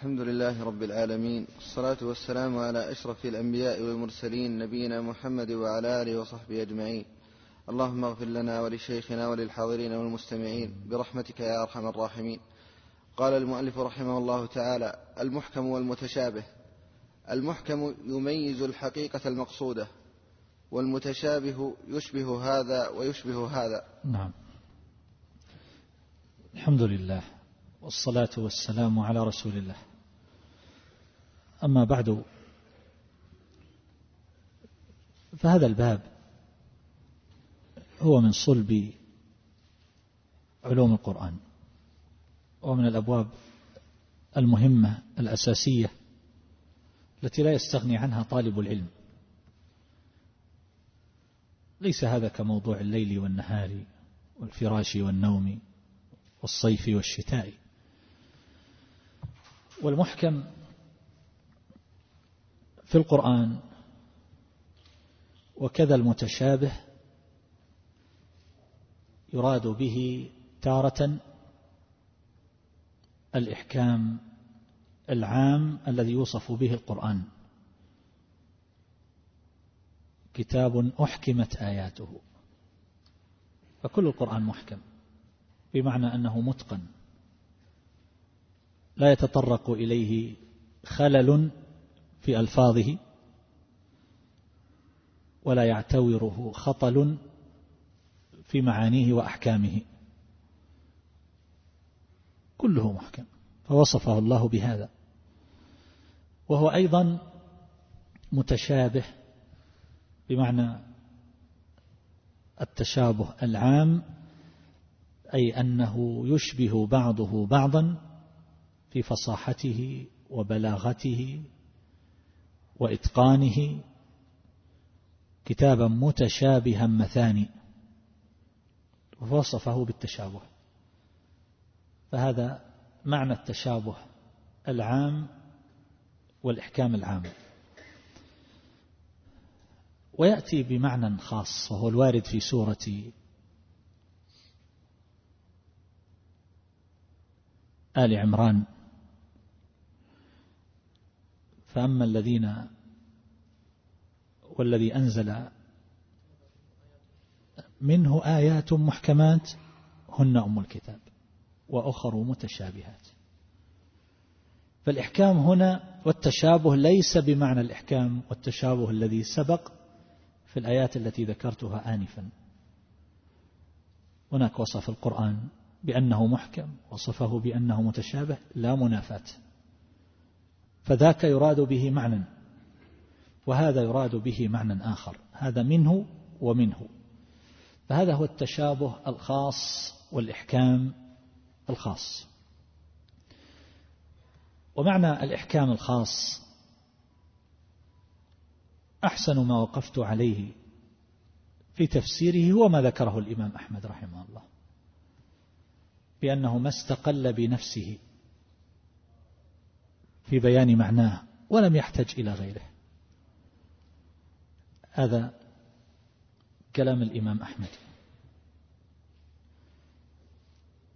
الحمد لله رب العالمين والصلاة والسلام على أشرف الأنبياء والمرسلين نبينا محمد وعلى آله وصحبه أجمعين. اللهم اغفر لنا ولشيخنا وللحاضرين والمستمعين برحمتك يا أرحم الراحمين. قال المؤلف رحمه الله تعالى المحكم والمتشابه. المحكم يميز الحقيقة المقصودة والمتشابه يشبه هذا ويشبه هذا. نعم. الحمد لله والصلاة والسلام على رسول الله. أما بعد فهذا الباب هو من صلب علوم القرآن ومن الأبواب المهمة الأساسية التي لا يستغني عنها طالب العلم. ليس هذا كموضوع الليل والنهار والفراش والنوم والصيف والشتاء. والمحكم في القرآن وكذا المتشابه يراد به تارة الإحكام العام الذي يوصف به القرآن. كتاب أحكمت آياته. فكل القرآن محكم بمعنى أنه متقن. لا يتطرق إليه خلل في ألفاظه ولا يعتوره خطل في معانيه وأحكامه. كله محكم فوصفه الله بهذا. وهو أيضا متشابه بمعنى التشابه العام أي أنه يشبه بعضه بعضا في فصاحته وبلاغته وإتقانه كتابا متشابها مثاني ووصفه بالتشابه. فهذا معنى التشابه العام والإحكام العام. ويأتي بمعنى خاص وهو الوارد في سورة آل عمران. فأما الذين والذي أنزل منه آيات محكمات هن أم الكتاب وأخر متشابهات. فالإحكام هنا والتشابه ليس بمعنى الإحكام والتشابه الذي سبق في الآيات التي ذكرتها آنفا. هناك وصف القرآن بأنه محكم وصفه بأنه متشابه لا منافاة. فذاك يراد به معنى. وهذا يراد به معنى آخر. هذا منه ومنه. فهذا هو التشابه الخاص والإحكام الخاص. ومعنى الإحكام الخاص أحسن ما وقفت عليه في تفسيره هو ما ذكره الإمام أحمد رحمه الله. بأنه ما استقل بنفسه. في بيان معناه ولم يحتج إلى غيره. هذا كلام الإمام أحمد.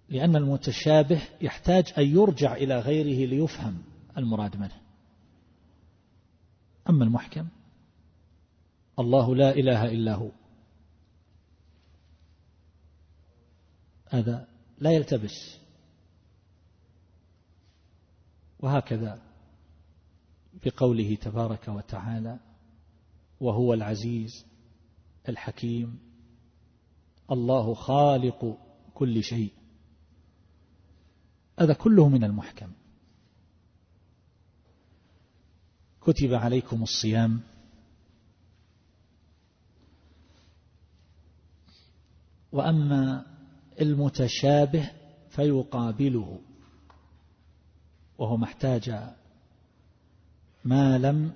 لأن المتشابه يحتاج أن يرجع إلى غيره ليفهم المراد منه. أما المحكم الله لا إله إلا هو. هذا لا يلتبس. وهكذا بقوله تبارك وتعالى وهو العزيز الحكيم الله خالق كل شيء هذا كله من المحكم كتب عليكم الصيام وأما المتشابه فيقابله وهو محتاج ما لم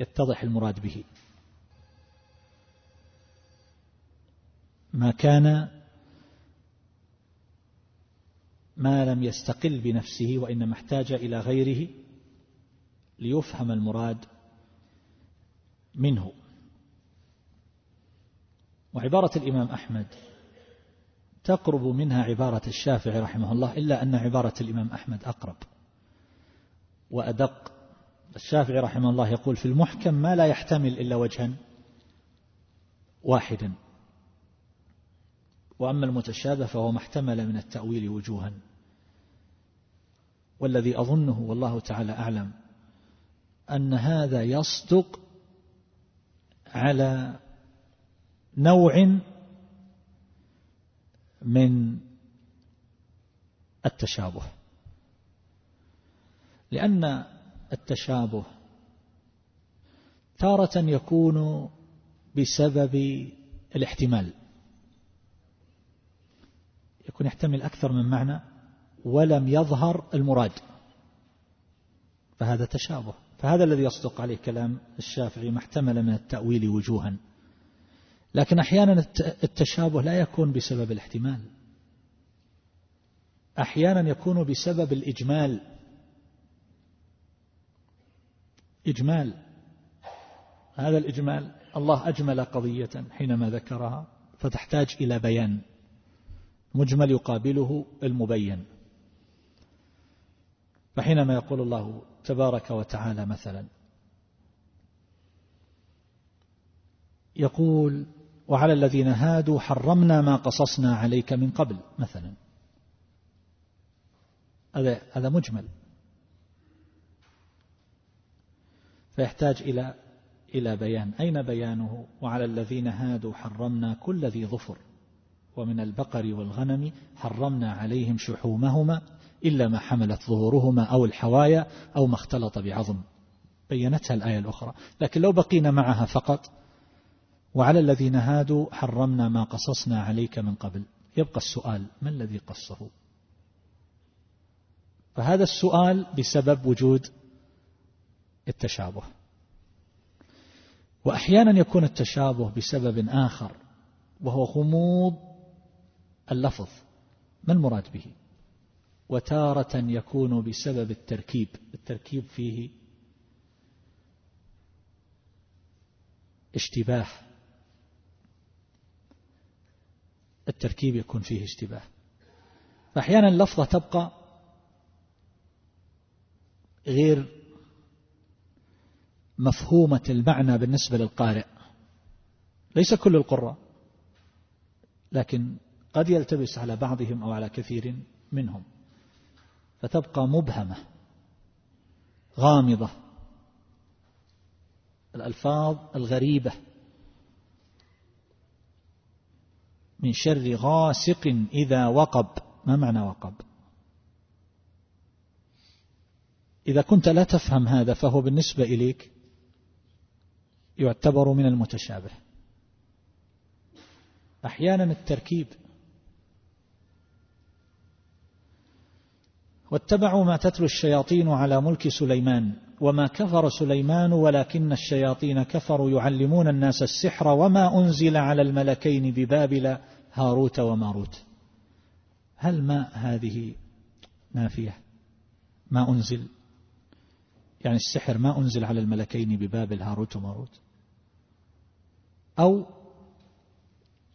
يتضح المراد به. ما كان ما لم يستقل بنفسه وإنما احتاج إلى غيره ليفهم المراد منه. وعبارة الإمام أحمد تقرب منها عبارة الشافعي رحمه الله إلا أن عبارة الإمام أحمد أقرب وأدق. الشافعي رحمه الله يقول في المحكم ما لا يحتمل إلا وجها واحدا وأما المتشابه فهو ما احتمل من التأويل وجوها. والذي أظنه والله تعالى أعلم أن هذا يصدق على نوع من التشابه. لأن التشابه تارة يكون بسبب الاحتمال. يكون يحتمل أكثر من معنى ولم يظهر المراد. فهذا تشابه. فهذا الذي يصدق عليه كلام الشافعي ما احتمل من التأويل وجوها. لكن أحيانا التشابه لا يكون بسبب الاحتمال. أحيانا يكون بسبب الإجمال. إجمال. هذا الإجمال الله أجمل قضية حينما ذكرها فتحتاج إلى بيان. مجمل يقابله المبين. فحينما يقول الله تبارك وتعالى مثلا يقول وعلى الذين هادوا حرمنا ما قصصنا عليك من قبل مثلا. هذا هذا مجمل. فيحتاج إلى إلى بيان. أين بيانه؟ وعلى الذين هادوا حرمنا كل ذي ظفر. ومن البقر والغنم حرمنا عليهم شحومهما إلا ما حملت ظهورهما أو الحوايا أو ما اختلط بعظم. بينتها الآية الأخرى. لكن لو بقينا معها فقط وعلى الذين هادوا حرمنا ما قصصنا عليك من قبل. يبقى السؤال ما الذي قصه؟ فهذا السؤال بسبب وجود التشابه. وأحيانا يكون التشابه بسبب آخر وهو غموض اللفظ. ما المراد به؟ وتارة يكون بسبب التركيب. التركيب فيه اشتباه. التركيب يكون فيه اشتباه. فأحيانا اللفظة تبقى غير مفهومة المعنى بالنسبة للقارئ. ليس كل القراء لكن قد يلتبس على بعضهم أو على كثير منهم. فتبقى مبهمة غامضة. الألفاظ الغريبة من شر غاسق إذا وقب. ما معنى وقب؟ إذا كنت لا تفهم هذا فهو بالنسبة إليك يعتبر من المتشابه. أحيانا التركيب. واتبعوا ما تتلو الشياطين على ملك سليمان. وما كفر سليمان ولكن الشياطين كفروا يعلمون الناس السحر وما أنزل على الملكين ببابل هاروت وماروت. هل ما هذه نافية؟ ما أنزل؟ يعني السحر ما أنزل على الملكين ببابل هاروت وماروت. أو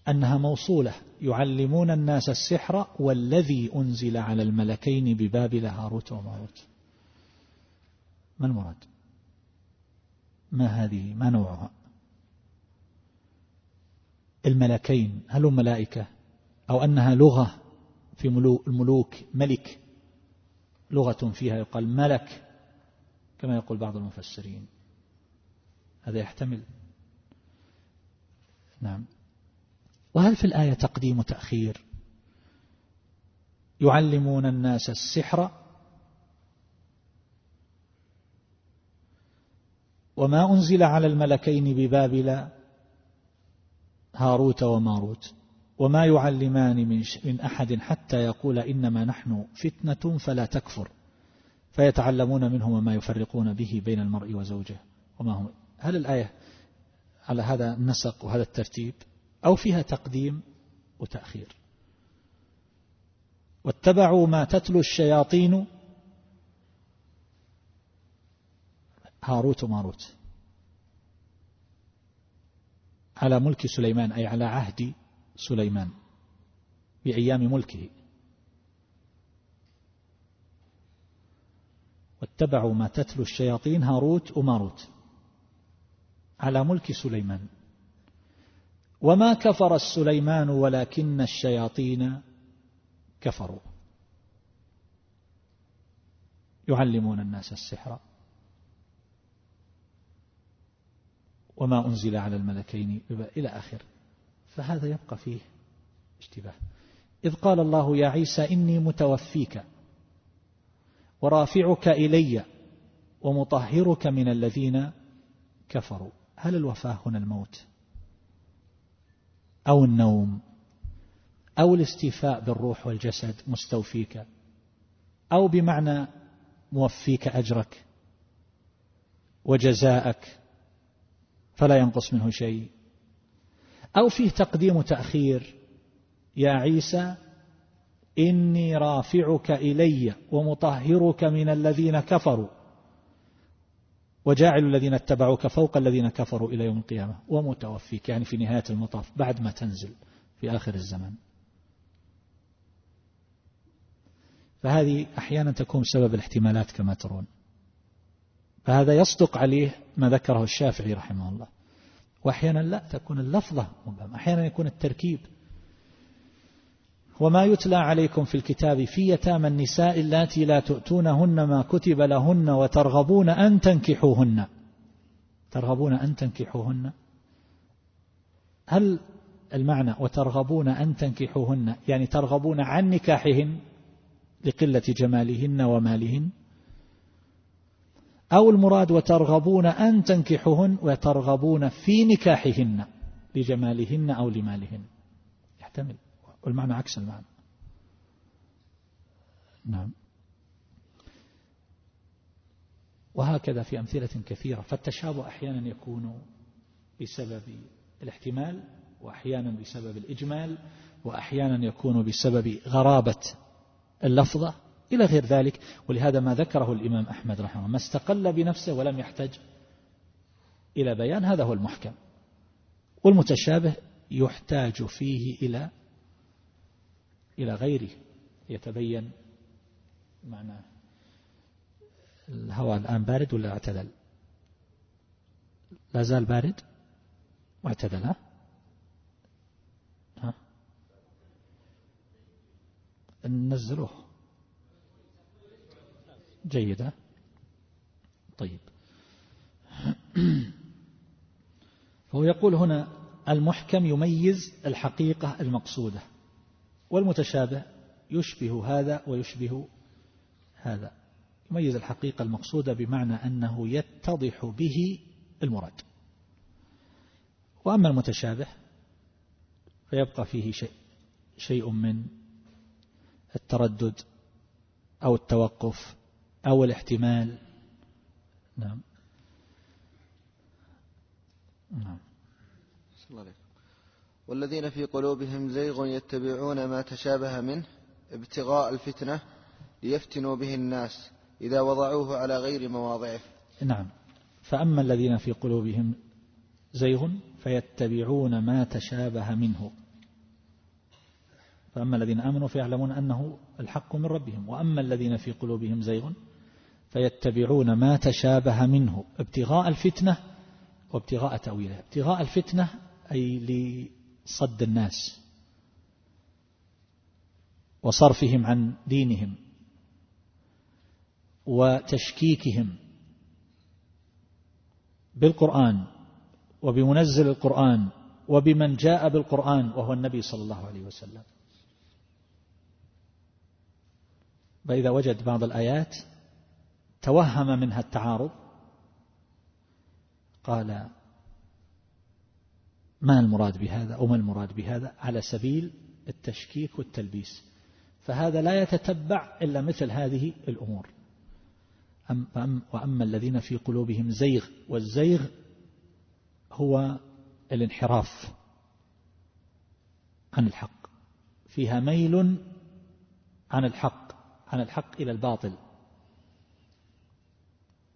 أنها موصولة يعلمون الناس السحر والذي أنزل على الملكين ببابل هاروت وماروت. ما المراد؟ ما هذه؟ ما نوعها؟ الملكين هل هم ملائكة؟ أو أنها لغة في الملوك ملك لغة فيها يقال ملك كما يقول بعض المفسرين. هذا يحتمل. نعم. وهل في الآية تقديم وتأخير؟ يعلمون الناس السحر وما أنزل على الملكين ببابل هاروت وماروت وما يعلمان من, من أحد حتى يقول إنما نحن فتنة فلا تكفر فيتعلمون منهما ما يفرقون به بين المرء وزوجه. وما هم هل الآية على هذا النسق وهذا الترتيب أو فيها تقديم وتأخير؟ واتبعوا ما تتلو الشياطين هاروت وماروت. على ملك سليمان أي على عهد سليمان. بأيام ملكه. واتبعوا ما تتلو الشياطين هاروت وماروت. على ملك سليمان. وما كفر سليمان ولكن الشياطين كفروا. يعلمون الناس السحر. وما أنزل على الملكين إلى آخر. فهذا يبقى فيه اشتباه. إذ قال الله يا عيسى إني متوفيك ورافعك إلي ومطهرك من الذين كفروا. هل الوفاة هنا الموت أو النوم أو الاستيفاء بالروح والجسد مستوفيك أو بمعنى موفيك أجرك وجزاءك فلا ينقص منه شيء. أو فيه تقديم تأخير يا عيسى إني رافعك إلي ومطهرك من الذين كفروا. وجاعل الذين اتبعوك فوق الذين كفروا إلى يوم القيامة. ومتوفيك يعني في نهاية المطاف بعد ما تنزل في آخر الزمن فهذه أحيانا تكون سبب الاحتمالات كما ترون. فهذا يصدق عليه ما ذكره الشافعي رحمه الله. وأحيانا لا تكون اللفظة أحيانا يكون التركيب. وما يتلى عليكم في الكتاب في يتامى النساء اللاتي لا تؤتونهن ما كتب لهن وترغبون أن تنكحوهن. ترغبون أن تنكحوهن. هل المعنى وترغبون أن تنكحوهن يعني ترغبون عن نكاحهن لقلة جمالهن ومالهن؟ أو المراد وترغبون أن تنكحوهن وترغبون في نكاحهن لجمالهن أو لمالهن. يحتمل. والمعنى عكس المعنى. نعم. وهكذا في أمثلة كثيرة. فالتشابه أحيانا يكون بسبب الاحتمال وأحيانا بسبب الإجمال وأحيانا يكون بسبب غرابة اللفظة. إلى غير ذلك. ولهذا ما ذكره الإمام أحمد رحمه الله ما استقل بنفسه ولم يحتج إلى بيان هذا هو المحكم. والمتشابه يحتاج فيه إلى إلى غيره يتبين معنى الهواء الآن بارد ولا اعتدل؟ لا زال بارد؟ واعتدل ها؟ ننزلوه جيدة. طيب. فهو يقول هنا المحكم يميز الحقيقة المقصودة والمتشابه يشبه هذا ويشبه هذا. يميز الحقيقة المقصودة بمعنى أنه يتضح به المراد. وأما المتشابه فيبقى فيه شيء شيء من التردد أو التوقف أو الاحتمال. نعم. نعم. والذين في قلوبهم زيغ يتبعون ما تشابه منه ابتغاء الفتنة ليفتنوا به الناس إذا وضعوه على غير مواضعه. نعم. فأما الذين في قلوبهم زيغ فيتبعون ما تشابه منه. فأما الذين آمنوا فيعلمون أنه الحق من ربهم. وأما الذين في قلوبهم زيغ فيتبعون ما تشابه منه. ابتغاء الفتنة وابتغاء تأويله. ابتغاء الفتنة أي لصد الناس وصرفهم عن دينهم وتشكيكهم بالقرآن وبمنزل القرآن وبمن جاء بالقرآن وهو النبي صلى الله عليه وسلم. فإذا وجد بعض الآيات توهم منها التعارض؟ قال ما المراد بهذا أو ما المراد بهذا؟ على سبيل التشكيك والتلبيس. فهذا لا يتتبع إلا مثل هذه الأمور. أم وأما الذين في قلوبهم زيغ والزيغ هو الانحراف عن الحق. فيها ميل عن الحق عن الحق إلى الباطل.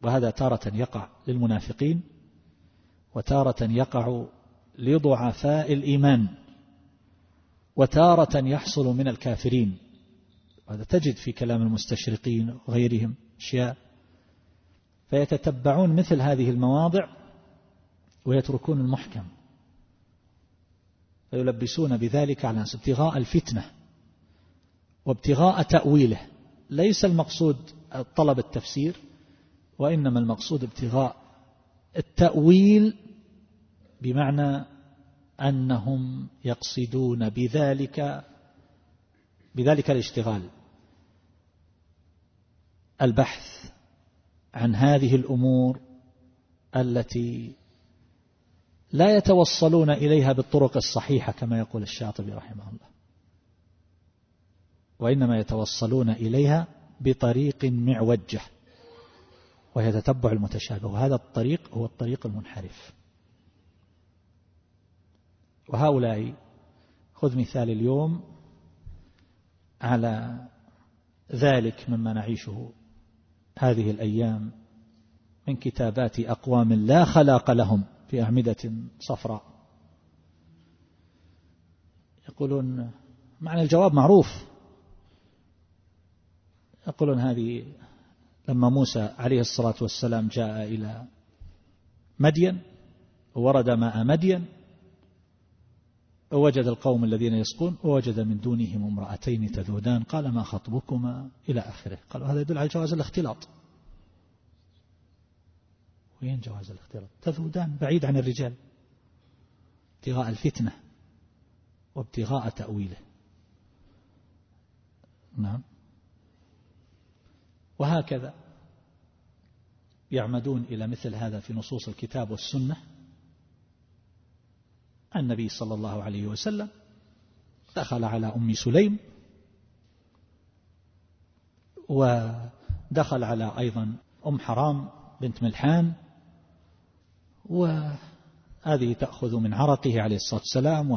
وهذا تارة يقع للمنافقين وتارة يقع لضعفاء الإيمان وتارة يحصل من الكافرين. هذا تجد في كلام المستشرقين وغيرهم أشياء. فيتتبعون مثل هذه المواضع ويتركون المحكم. فيلبسون بذلك على الناس ابتغاء الفتنة وابتغاء تأويله. ليس المقصود طلب التفسير وإنما المقصود ابتغاء التأويل بمعنى أنهم يقصدون بذلك بذلك الاشتغال. البحث عن هذه الأمور التي لا يتوصلون إليها بالطرق الصحيحة كما يقول الشاطبي رحمه الله. وإنما يتوصلون إليها بطريق معوجة. وهي تتبع المتشابه. وهذا الطريق هو الطريق المنحرف. وهؤلاء خذ مثال اليوم على ذلك مما نعيشه هذه الأيام من كتابات أقوام لا خلاق لهم في أعمدة صفراء. يقولون معنى الجواب معروف. يقولون هذه لما موسى عليه الصلاة والسلام جاء إلى مدين وورد ماء مدين ووجد القوم الذين يسقون ووجد من دونهم امرأتين تذودان قال ما خطبكما إلى آخره؟ قالوا هذا يدل على جواز الاختلاط. وين جواز الاختلاط؟ تذودان بعيد عن الرجال. ابتغاء الفتنة وابتغاء تأويله. نعم. وهكذا يعمدون إلى مثل هذا في نصوص الكتاب والسنة. النبي صلى الله عليه وسلم دخل على أم سليم ودخل على أيضا أم حرام بنت ملحان وهذه تأخذ من عرقه عليه الصلاة والسلام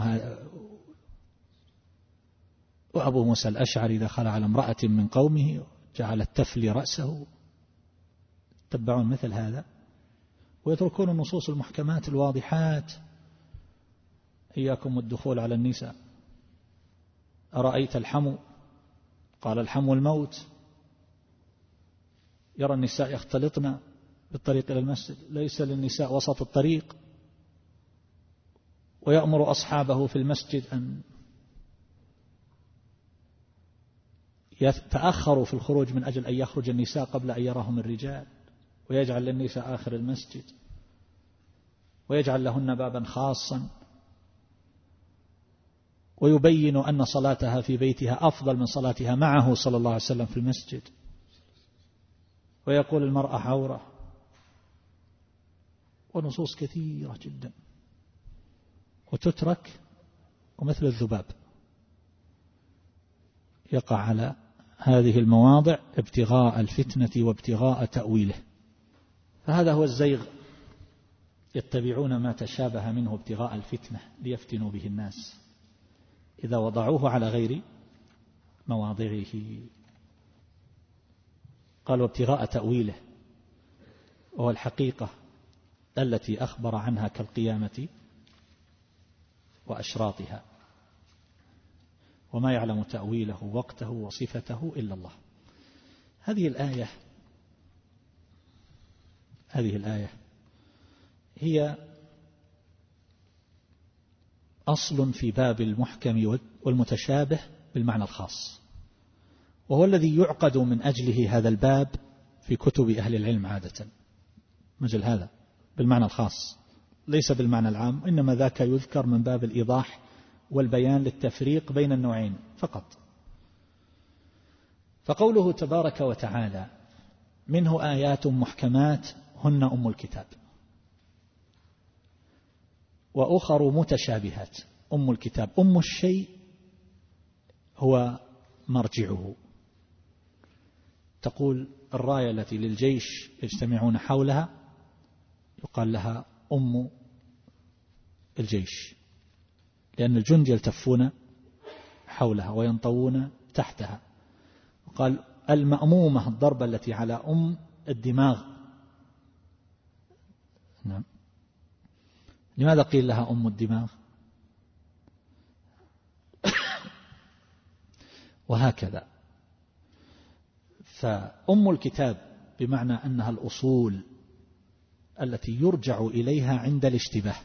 وأبو موسى الأشعري دخل على امرأة من قومه جعلت تفلي رأسه. تتبعون مثل هذا. ويتركون النصوص المحكمات الواضحات. إياكم والدخول على النساء. أرأيت الحمو؟ قال الحمو الموت. يرى النساء يختلطن بالطريق إلى المسجد. ليس للنساء وسط الطريق. ويأمر أصحابه في المسجد أن يتأخروا في الخروج من أجل أن يخرج النساء قبل أن يراهم الرجال ويجعل للنساء آخر المسجد ويجعل لهن بابا خاصا ويبين أن صلاتها في بيتها أفضل من صلاتها معه صلى الله عليه وسلم في المسجد. ويقول المرأة عورة ونصوص كثيرة جدا. وتترك ومثل الذباب. يقع على هذه المواضع ابتغاء الفتنة وابتغاء تأويله. فهذا هو الزيغ. يتبعون ما تشابه منه ابتغاء الفتنة ليفتنوا به الناس. إذا وضعوه على غير مواضعه. قال وابتغاء تأويله وهو الحقيقة التي أخبر عنها كالقيامة وأشراطها. وما يعلم تأويله وقته وصفته إلا الله. هذه الآية هذه الآية هي أصل في باب المحكم والمتشابه بالمعنى الخاص. وهو الذي يعقد من أجله هذا الباب في كتب أهل العلم عادة. مثل هذا بالمعنى الخاص. ليس بالمعنى العام إنما ذاك يذكر من باب الإيضاح والبيان للتفريق بين النوعين فقط. فقوله تبارك وتعالى منه آيات محكمات هن أم الكتاب. وأخر متشابهات أم الكتاب. أم الشيء هو مرجعه. تقول الراية التي للجيش يجتمعون حولها يقال لها أم الجيش. لأن الجند يلتفون حولها وينطوون تحتها. وقال المأمومة الضربة التي على أم الدماغ. نعم. لماذا قيل لها أم الدماغ؟ وهكذا. فأم الكتاب بمعنى أنها الأصول التي يرجع إليها عند الاشتباه.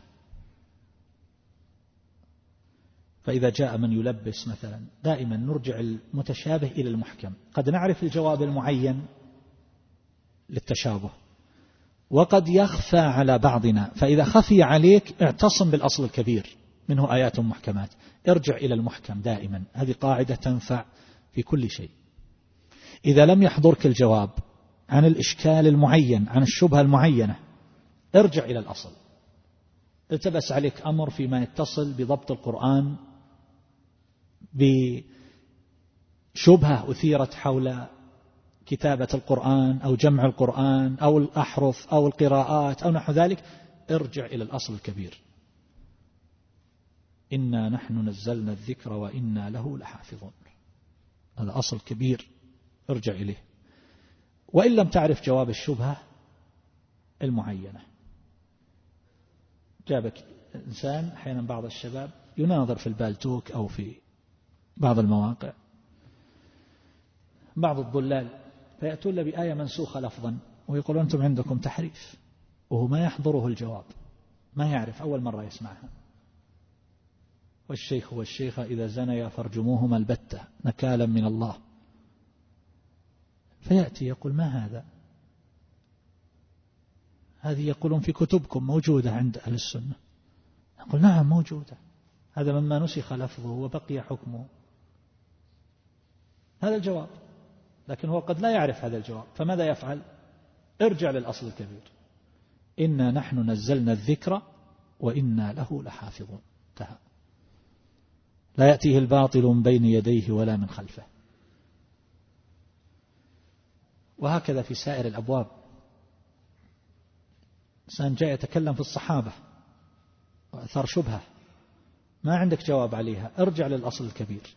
فإذا جاء من يلبس مثلا دائما نرجع المتشابه إلى المحكم. قد نعرف الجواب المعين للتشابه. وقد يخفى على بعضنا فإذا خفي عليك اعتصم بالأصل الكبير منه آيات محكمات. ارجع إلى المحكم دائما. هذه قاعدة تنفع في كل شيء. إذا لم يحضرك الجواب عن الإشكال المعين عن الشبهة المعينة ارجع إلى الأصل. التبس عليك أمر فيما يتصل بضبط القرآن بشبهة أثيرت حول كتابة القرآن أو جمع القرآن أو الأحرف أو القراءات أو نحو ذلك ارجع إلى الأصل الكبير. إنا نحن نزلنا الذكر وإنا له لحافظون. هذا أصل كبير ارجع إليه. وإن لم تعرف جواب الشبهة المعينة. جابك إنسان أحيانا بعض الشباب يناظر في البالتوك أو في بعض المواقع. بعض الضلال فيأتون بآية منسوخة لفظا ويقولون أنتم عندكم تحريف وهو ما يحضره الجواب ما يعرف أول مرة يسمعها. والشيخ والشيخة إذا زنيا فارجموهما البتة نكالا من الله. فيأتي يقول ما هذا؟ هذه يقولون في كتبكم موجودة عند أهل السنة. يقول نعم موجودة. هذا مما نسخ لفظه وبقي حكمه. هذا الجواب. لكن هو قد لا يعرف هذا الجواب. فماذا يفعل؟ ارجع للأصل الكبير. إنا نحن نزلنا الذكر وإنا له لحافظون. انتهى. لا يأتيه الباطل من بين يديه ولا من خلفه. وهكذا في سائر الأبواب. إنسان جاء يتكلم في الصحابة وأثار شبهة. ما عندك جواب عليها. ارجع للأصل الكبير.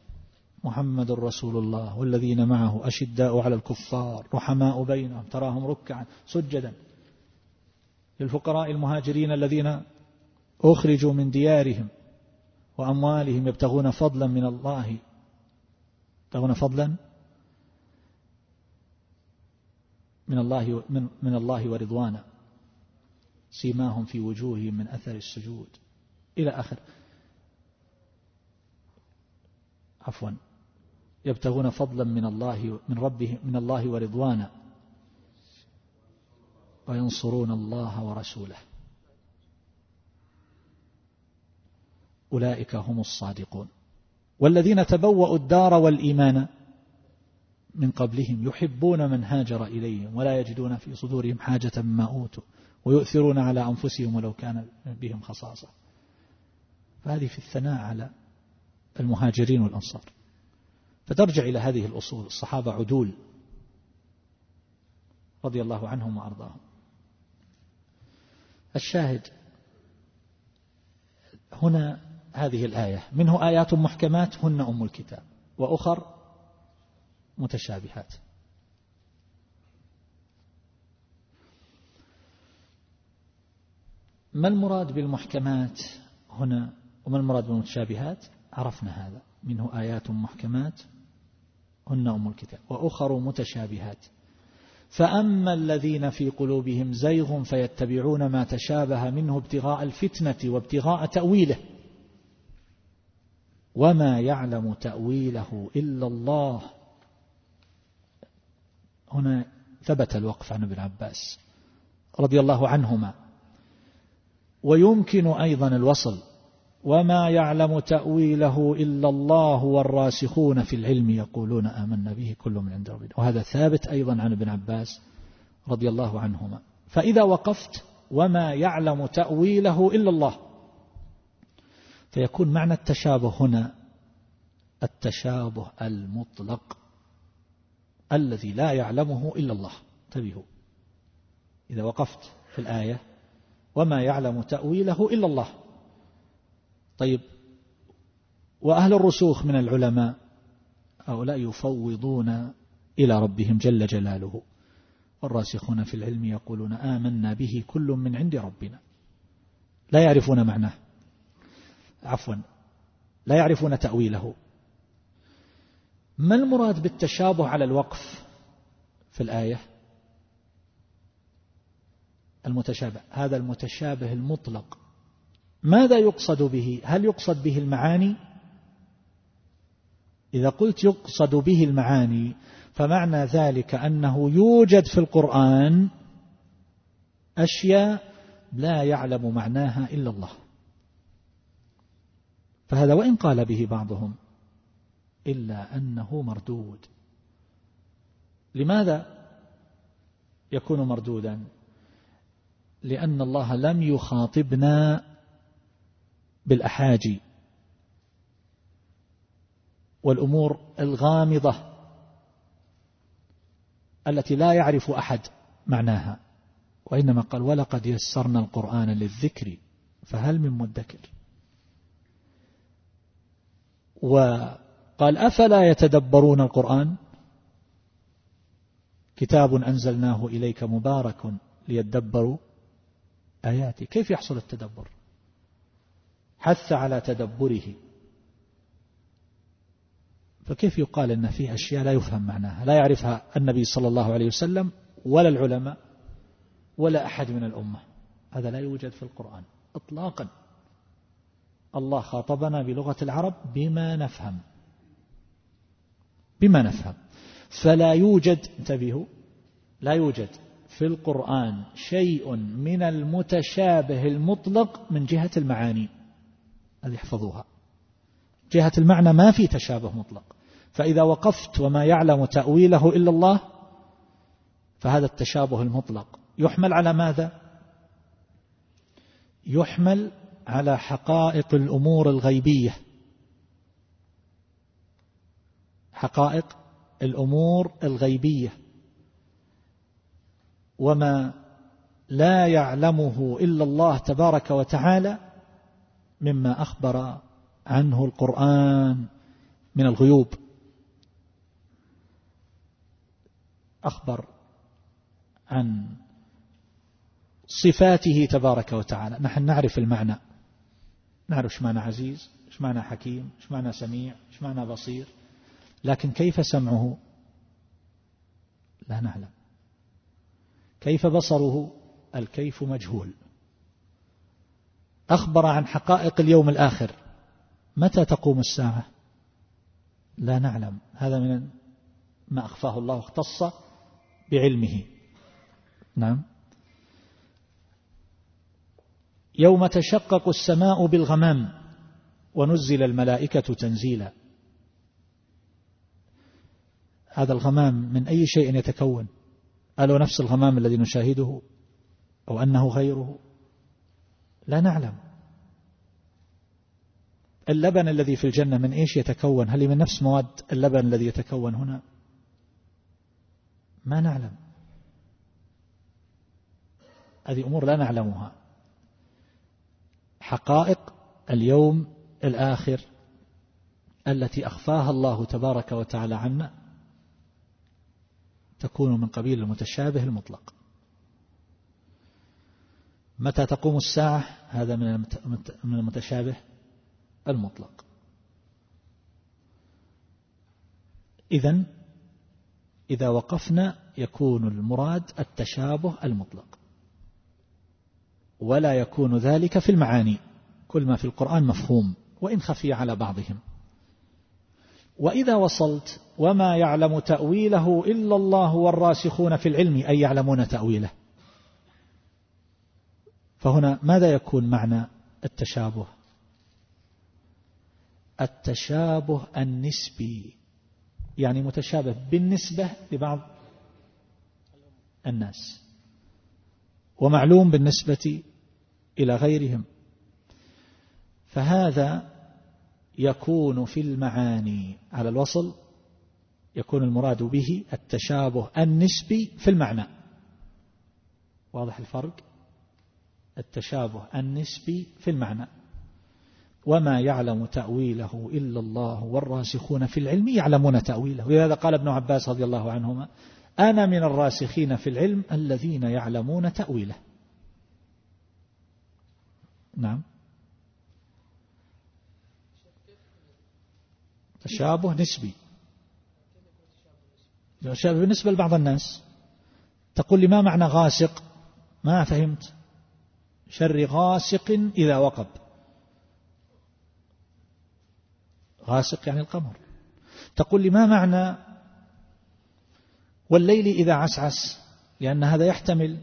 محمد رسول الله والذين معه أشداء على الكفار رحماء بينهم تراهم ركعا سجدا. للفقراء المهاجرين الذين أخرجوا من ديارهم وأموالهم يبتغون فضلا من الله. يبتغون فضلا من الله من, من الله ورضوانا. سيماهم في وجوههم من أثر السجود. إلى آخر. عفوا. يبتغون فضلا من الله من ربهم من الله ورضوانا. وينصرون الله ورسوله. أولئك هم الصادقون. والذين تبوأوا الدار والإيمان من قبلهم يحبون من هاجر إليهم ولا يجدون في صدورهم حاجة مما أوتوا ويؤثرون على أنفسهم ولو كان بهم خصاصة. فهذه في الثناء على المهاجرين والأنصار. فترجع إلى هذه الأصول. الصحابة عدول رضي الله عنهم وأرضاهم. الشاهد هنا هذه الآية. منه آيات محكمات هن أم الكتاب. وأخر متشابهات. ما المراد بالمحكمات هنا؟ وما المراد بالمتشابهات؟ عرفنا هذا. منه آيات محكمات هن أم الكتاب وأخر متشابهات. فأما الذين في قلوبهم زيغ فيتبعون ما تشابه منه ابتغاء الفتنة وابتغاء تأويله. وما يعلم تأويله إلا الله. هنا ثبت الوقف عن ابن عباس رضي الله عنهما. ويمكن أيضا الوصل وما يعلم تأويله إلا الله والراسخون في العلم يقولون آمنا به كل من عند ربنا. وهذا ثابت أيضا عن ابن عباس رضي الله عنهما. فإذا وقفت وما يعلم تأويله إلا الله فيكون معنى التشابه هنا التشابه المطلق الذي لا يعلمه إلا الله. انتبهوا. إذا وقفت في الآية وما يعلم تأويله إلا الله طيب وأهل الرسوخ من العلماء هؤلاء يفوضون إلى ربهم جل جلاله. والراسخون في العلم يقولون آمنا به كل من عند ربنا. لا يعرفون معناه. عفوا لا يعرفون تأويله. ما المراد بالتشابه على الوقف في الآية؟ المتشابه هذا المتشابه المطلق. ماذا يقصد به؟ هل يقصد به المعاني؟ إذا قلت يقصد به المعاني فمعنى ذلك أنه يوجد في القرآن أشياء لا يعلم معناها إلا الله. فهذا وإن قال به بعضهم إلا أنه مردود. لماذا يكون مردودا؟ لأن الله لم يخاطبنا بالأحاجي والأمور الغامضة التي لا يعرف أحد معناها وإنما قال ولقد يسرنا القرآن للذكر فهل من مدكر؟ وقال أفلا يتدبرون القرآن؟ كتاب أنزلناه إليك مبارك ليدبروا آياتي كيف يحصل التدبر؟ حث على تدبره. فكيف يقال أن فيه أشياء لا يفهم معناها؟ لا يعرفها النبي صلى الله عليه وسلم ولا العلماء ولا أحد من الأمة. هذا لا يوجد في القرآن إطلاقا. الله خاطبنا بلغة العرب بما نفهم. بما نفهم. فلا يوجد انتبهوا لا يوجد في القرآن شيء من المتشابه المطلق من جهة المعاني. هذه احفظوها. جهة المعنى ما في تشابه مطلق. فإذا وقفت وما يعلم تأويله إلا الله فهذا التشابه المطلق. يحمل على ماذا؟ يحمل على حقائق الأمور الغيبية. حقائق الأمور الغيبية. وما لا يعلمه إلا الله تبارك وتعالى مما أخبر عنه القرآن من الغيوب. أخبر عن صفاته تبارك وتعالى. نحن نعرف المعنى. نعرف إيش معنى عزيز إيش معنى حكيم إيش معنى سميع إيش معنى بصير. لكن كيف سمعه؟ لا نعلم. كيف بصره؟ الكيف مجهول. أخبر عن حقائق اليوم الآخر. متى تقوم الساعة؟ لا نعلم. هذا من ما أخفاه الله اختص بعلمه. نعم. يوم تشقق السماء بالغمام ونزل الملائكة تنزيلا. هذا الغمام من أي شيء يتكون؟ ألو نفس الغمام الذي نشاهده أو أنه غيره؟ لا نعلم. اللبن الذي في الجنة من إيش يتكون؟ هل من نفس مواد اللبن الذي يتكون هنا؟ ما نعلم. هذه أمور لا نعلمها. حقائق اليوم الآخر التي أخفاها الله تبارك وتعالى عنا تكون من قبيل المتشابه المطلق. متى تقوم الساعة؟ هذا من المتشابه المطلق. إذا إذا وقفنا يكون المراد التشابه المطلق. ولا يكون ذلك في المعاني. كل ما في القرآن مفهوم وإن خفي على بعضهم. وإذا وصلت وما يعلم تأويله إلا الله والراسخون في العلم أي يعلمون تأويله. فهنا ماذا يكون معنى التشابه؟ التشابه النسبي يعني متشابه بالنسبة لبعض الناس ومعلوم بالنسبة إلى غيرهم. فهذا يكون في المعاني على الوصل يكون المراد به التشابه النسبي في المعنى. واضح الفرق؟ التشابه النسبي في المعنى. وما يعلم تأويله إلا الله والراسخون في العلم يعلمون تأويله. ولهذا قال ابن عباس رضي الله عنهما أنا من الراسخين في العلم الذين يعلمون تأويله. نعم. تشابه نسبي. بالنسبة لبعض الناس. تقول لي ما معنى غاسق؟ ما فهمت. شر غاسق إذا وقب. غاسق يعني القمر. تقول لي ما معنى والليل إذا عسعس؟ لأن هذا يحتمل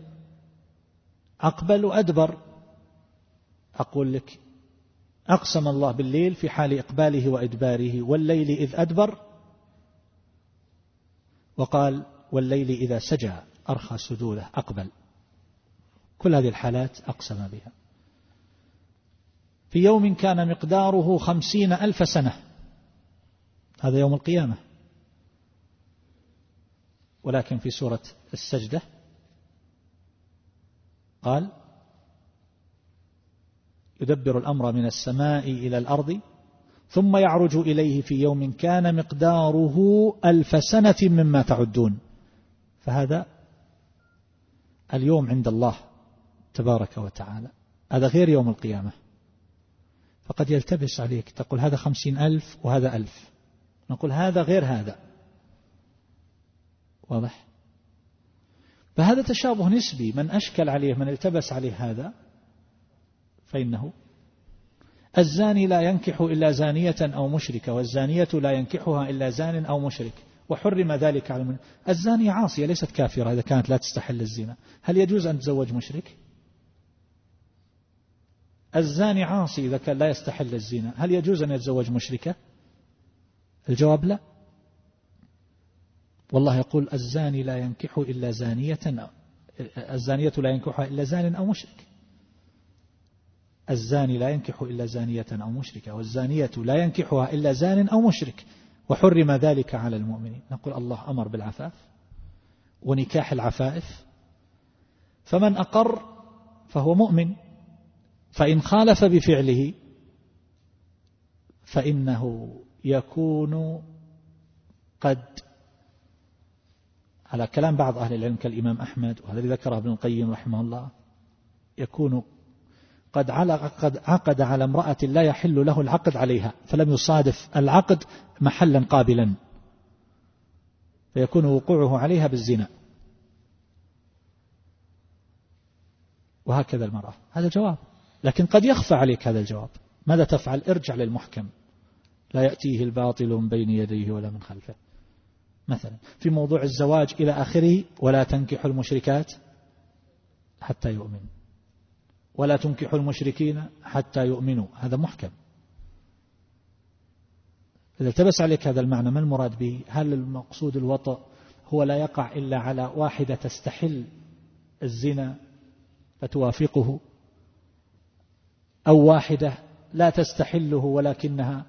أقبل وأدبر. أقول لك أقسم الله بالليل في حال إقباله وإدباره والليل إذ أدبر. وقال والليل إذا سجى أرخى سدوله أقبل. كل هذه الحالات أقسم بها. في يوم كان مقداره خمسين ألف سنة. هذا يوم القيامة. ولكن في سورة السجدة قال يدبر الأمر من السماء إلى الأرض ثم يعرج إليه في يوم كان مقداره ألف سنة مما تعدون. فهذا اليوم عند الله. تبارك وتعالى. هذا غير يوم القيامة. فقد يلتبس عليك. تقول هذا خمسين ألف وهذا ألف. نقول هذا غير هذا. واضح؟ فهذا تشابه نسبي. من أشكل عليه من التبس عليه هذا فإنه الزاني لا ينكح إلا زانية أو مشركة والزانية لا ينكحها إلا زان أو مشرك. وحرم ذلك على من الزانية عاصية ليست كافرة إذا كانت لا تستحل الزنا. هل يجوز أن تزوج مشرك؟ الزاني عاصي إذا كان لا يستحل الزنا هل يجوز أن يتزوج مشركة؟ الجواب لا. والله يقول الزاني لا ينكح إلا زانية الزانية لا ينكحها إلا زان أو مشرك. الزاني لا ينكح إلا زانية أو مشركة والزانية لا ينكحها إلا زان أو مشرك. وحرم ذلك على المؤمنين. نقول الله أمر بالعفاف ونكاح العفائف. فمن أقر فهو مؤمن. فإن خالف بفعله فإنه يكون قد على كلام بعض أهل العلم كالإمام أحمد وهذا الذي ذكره ابن القيم رحمه الله يكون قد قد عقد على امرأة لا يحل له العقد عليها فلم يصادف العقد محلا قابلا. فيكون وقوعه عليها بالزنا. وهكذا المرأة. هذا جواب لكن قد يخفى عليك هذا الجواب. ماذا تفعل؟ ارجع للمحكم. لا يأتيه الباطل من بين يديه ولا من خلفه. مثلا في موضوع الزواج إلى آخره ولا تنكح المشركات حتى يؤمن. ولا تنكح المشركين حتى يؤمنوا. هذا محكم. إذا التبس عليك هذا المعنى ما المراد به؟ هل المقصود الوطأ هو لا يقع إلا على واحدة تستحل الزنا فتوافقه؟ أو واحدة لا تستحله ولكنها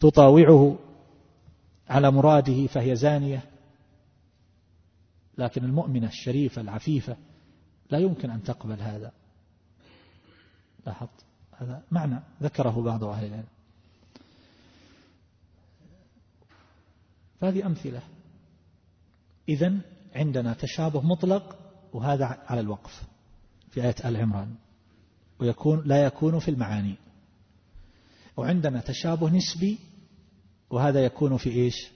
تطاوعه على مراده فهي زانية. لكن المؤمنة الشريفة العفيفة لا يمكن أن تقبل هذا. لاحظ هذا معنى ذكره بعض أهل العلم. فهذه أمثلة. إذن عندنا تشابه مطلق وهذا على الوقف في آية آل عمران. ويكون لا يكون في المعاني. وعندنا تشابه نسبي وهذا يكون في إيش؟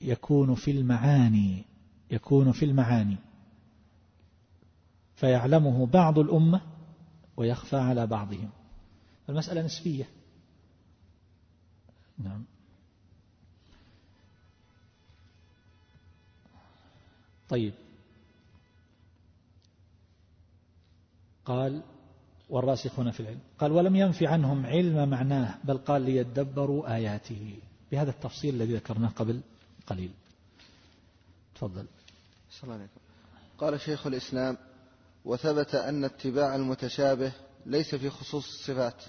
يكون في المعاني يكون في المعاني. فيعلمه بعض الأمة ويخفى على بعضهم. المسألة نسبية. نعم. طيب. قال والراسخون في العلم قال ولم ينف عنهم علم معناه بل قال ليدبروا آياته. بهذا التفصيل الذي ذكرناه قبل قليل. تفضل. الله عليكم. قال شيخ الإسلام وثبت أن اتباع المتشابه ليس في خصوص الصفات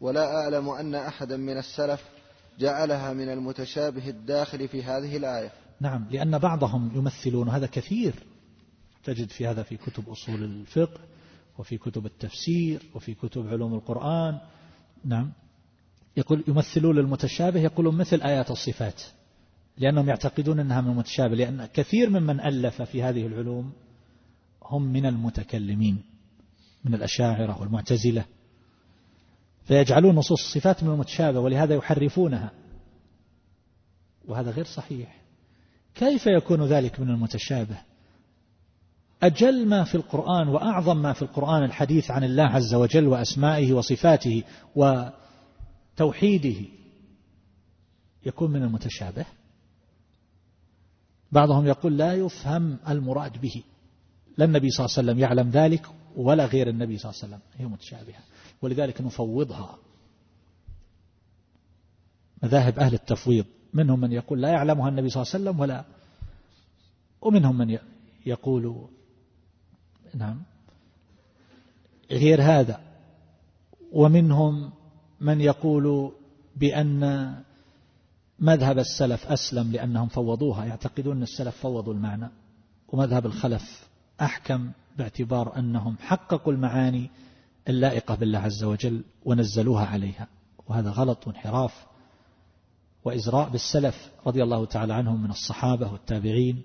ولا أعلم أن أحدا من السلف جعلها من المتشابه الداخل في هذه الآية. نعم لأن بعضهم يمثلون هذا كثير تجد في هذا في كتب أصول الفقه وفي كتب التفسير وفي كتب علوم القرآن. نعم. يقول يمثلون المتشابه يقولون مثل آيات الصفات لأنهم يعتقدون أنها من المتشابه لأن كثير ممن ألف في هذه العلوم هم من المتكلمين من الأشاعرة والمعتزلة. فيجعلون نصوص الصفات من المتشابه ولهذا يحرفونها. وهذا غير صحيح. كيف يكون ذلك من المتشابه؟ أجل ما في القرآن وأعظم ما في القرآن الحديث عن الله عز وجل وأسمائه وصفاته وتوحيده يكون من المتشابه. بعضهم يقول لا يفهم المراد به. لا النبي صلى الله عليه وسلم يعلم ذلك ولا غير النبي صلى الله عليه وسلم. هي متشابهة. ولذلك نفوضها. مذاهب أهل التفويض منهم من يقول لا يعلمها النبي صلى الله عليه وسلم ولا ومنهم من يقول نعم. غير هذا. ومنهم من يقول بأن مذهب السلف أسلم لأنهم فوضوها. يعتقدون أن السلف فوضوا المعنى. ومذهب الخلف أحكم باعتبار أنهم حققوا المعاني اللائقة بالله عز وجل ونزلوها عليها. وهذا غلط وانحراف وإزراء بالسلف رضي الله تعالى عنهم من الصحابة والتابعين.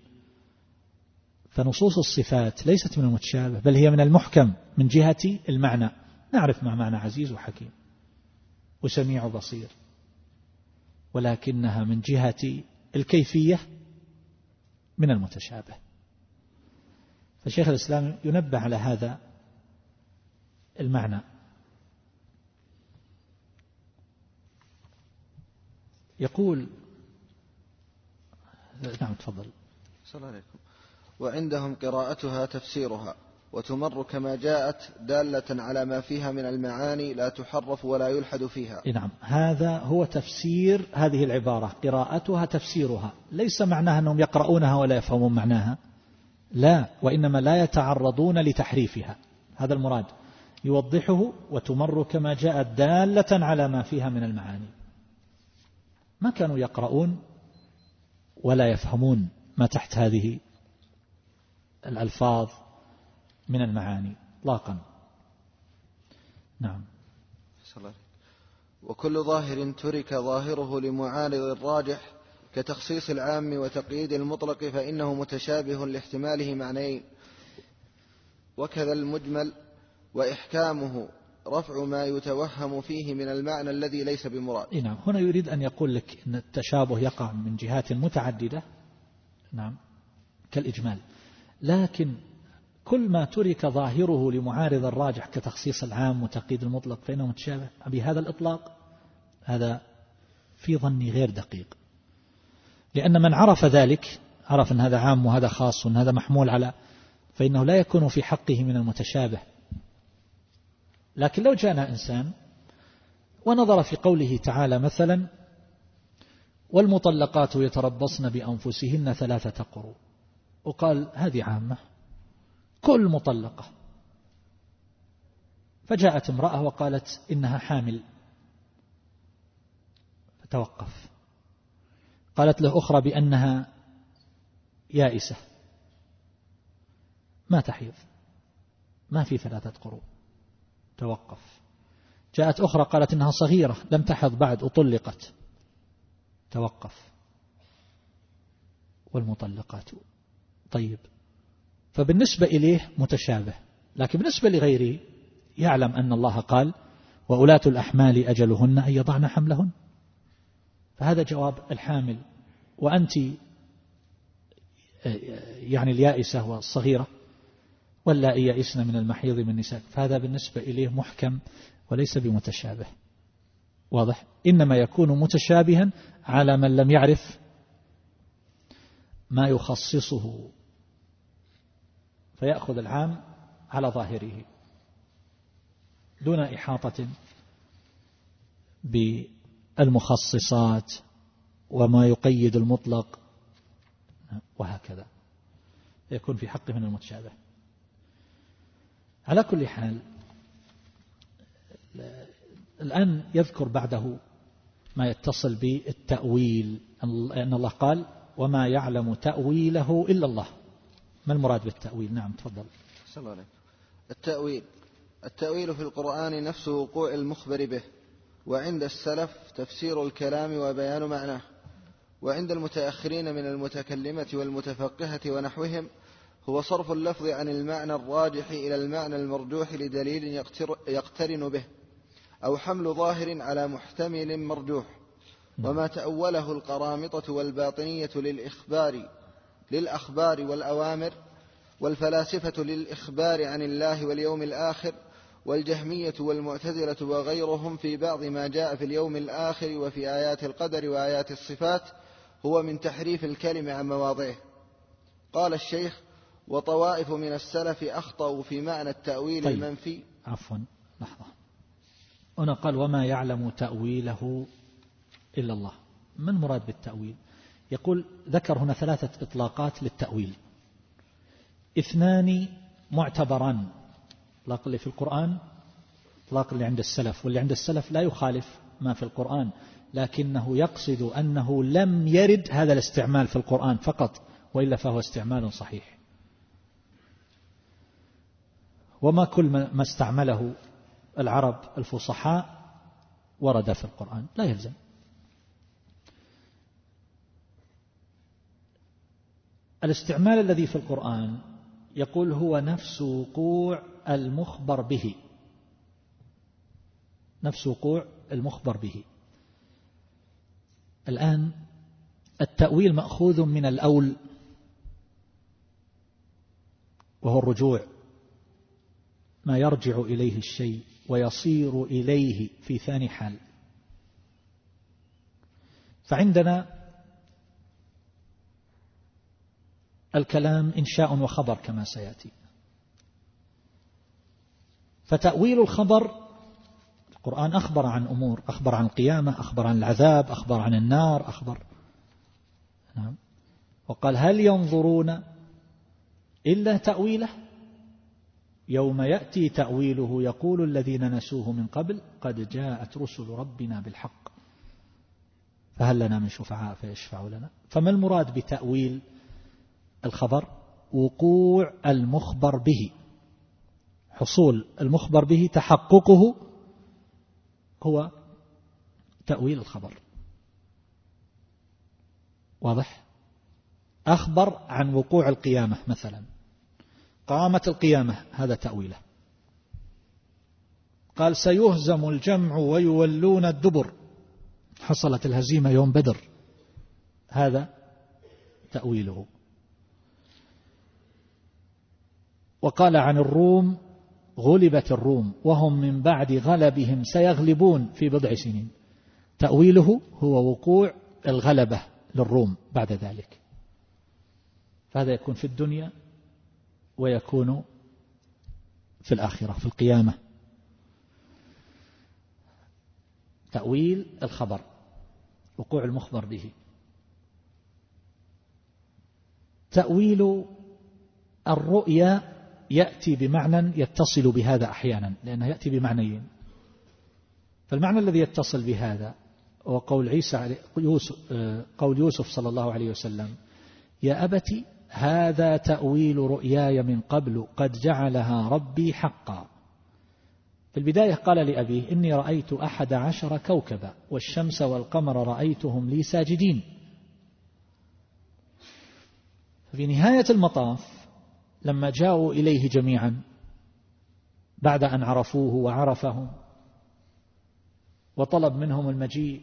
فنصوص الصفات ليست من المتشابه بل هي من المحكم من جهة المعنى. نعرف ما معنى عزيز وحكيم وسميع وبصير. ولكنها من جهة الكيفية من المتشابه. فشيخ الإسلام ينبه على هذا المعنى. يقول نعم تفضل. السلام عليكم. وعندهم قراءتها تفسيرها وتمر كما جاءت دالة على ما فيها من المعاني لا تحرف ولا يلحد فيها. نعم. هذا هو تفسير هذه العبارة. قراءتها تفسيرها. ليس معناها أنهم يقرؤونها ولا يفهمون معناها. لا وإنما لا يتعرضون لتحريفها. هذا المراد. يوضحه وتمر كما جاءت دالة على ما فيها من المعاني. ما كانوا يقرؤون ولا يفهمون ما تحت هذه الألفاظ من المعاني اطلاقا. نعم. وكل ظاهر ترك ظاهره لمعارض الراجح كتخصيص العام وتقييد المطلق فإنه متشابه لاحتماله معنيين. وكذا المجمل وإحكامه رفع ما يتوهم فيه من المعنى الذي ليس بمراد. نعم. هنا يريد أن يقول لك أن التشابه يقع من جهات متعددة. نعم. كالإجمال. لكن كل ما ترك ظاهره لمعارض الراجح كتخصيص العام وتقييد المطلق فإنه متشابه. بهذا الإطلاق هذا في ظني غير دقيق. لأن من عرف ذلك عرف أن هذا عام وهذا خاص وأن هذا محمول على فإنه لا يكون في حقه من المتشابه. لكن لو جاءنا إنسان ونظر في قوله تعالى مثلا والمطلقات يتربصن بأنفسهن ثلاثة قروء وقال هذه عامة. كل مطلقة. فجاءت امرأة وقالت إنها حامل. فتوقف. قالت له أخرى بأنها يائسة. ما تحيض. ما في ثلاثة قروء. توقف. جاءت أخرى قالت إنها صغيرة. لم تحض بعد أطلقت. توقف. والمطلقات طيب. فبالنسبة إليه متشابه. لكن بالنسبة لغيره يعلم أن الله قال وأولاة الأحمال أجلهن أن يضعن حملهن. فهذا جواب الحامل. وأنت يعني اليائسة والصغيرة ولا يئسن من المحيض من نساء فهذا بالنسبة إليه محكم وليس بمتشابه. واضح؟ إنما يكون متشابها على من لم يعرف ما يخصصه. فيأخذ العام على ظاهره دون إحاطة بالمخصصات وما يقيد المطلق وهكذا. يكون في حقه من المتشابه. على كل حال الآن يذكر بعده ما يتصل بالتأويل. أن الله قال وما يعلم تأويله إلا الله. ما المراد بالتأويل؟ نعم تفضل. التأويل. التأويل في القرآن نفس وقوع المخبر به وعند السلف تفسير الكلام وبيان معناه. وعند المتأخرين من المتكلمة والمتفقهة ونحوهم هو صرف اللفظ عن المعنى الراجح إلى المعنى المرجوح لدليل يقترن به أو حمل ظاهر على محتمل مرجوح. وما تأوله القرامطة والباطنية للإخبار للأخبار والأوامر والفلاسفة للإخبار عن الله واليوم الآخر والجهمية والمعتزلة وغيرهم في بعض ما جاء في اليوم الآخر وفي آيات القدر وآيات الصفات هو من تحريف الكلم عن مواضعه. قال الشيخ وطوائف من السلف أخطأوا في معنى التأويل طيب. المنفي. عفوا لحظة. هنا قال وما يعلم تأويله إلا الله. ما المراد بالتأويل؟ يقول ذكر هنا ثلاثة إطلاقات للتأويل. اثنان معتبران. إطلاق اللي في القرآن إطلاق اللي عند السلف واللي عند السلف لا يخالف ما في القرآن لكنه يقصد أنه لم يرد هذا الاستعمال في القرآن فقط وإلا فهو استعمال صحيح. وما كل ما استعمله العرب الفصحاء ورد في القرآن. لا يلزم. الاستعمال الذي في القرآن يقول هو نفس وقوع المخبر به. نفس وقوع المخبر به. الآن التأويل مأخوذ من الأول وهو الرجوع. ما يرجع إليه الشيء ويصير إليه في ثاني حال. فعندنا الكلام إنشاء وخبر كما سيأتي. فتأويل الخبر القرآن أخبر عن أمور أخبر عن القيامة أخبر عن العذاب أخبر عن النار أخبر. نعم. وقال هل ينظرون إلا تأويله؟ يوم يأتي تأويله يقول الذين نسوه من قبل قد جاءت رسل ربنا بالحق. فهل لنا من شفعاء فيشفعوا لنا؟ فما المراد بتأويل؟ الخبر وقوع المخبر به. حصول المخبر به تحققه هو تأويل الخبر. واضح؟ أخبر عن وقوع القيامة مثلا. قامت القيامة هذا تأويله. قال سيهزم الجمع ويولون الدبر. حصلت الهزيمة يوم بدر. هذا تأويله. وقال عن الروم غلبت الروم وهم من بعد غلبهم سيغلبون في بضع سنين. تأويله هو وقوع الغلبة للروم بعد ذلك. فهذا يكون في الدنيا ويكون في الآخرة في القيامة. تأويل الخبر وقوع المخبر به. تأويل الرؤيا يأتي بمعنى يتصل بهذا أحيانا لأنه يأتي بمعنيين. فالمعنى الذي يتصل بهذا هو قول عيسى يوسف قول يوسف صلى الله عليه وسلم يا أبت هذا تأويل رؤياي من قبل قد جعلها ربي حقا. في البداية قال لأبيه إني رأيت أحد عشر كوكبا والشمس والقمر رأيتهم لي ساجدين. في نهاية المطاف لما جاءوا إليه جميعا بعد أن عرفوه وعرفهم وطلب منهم المجيء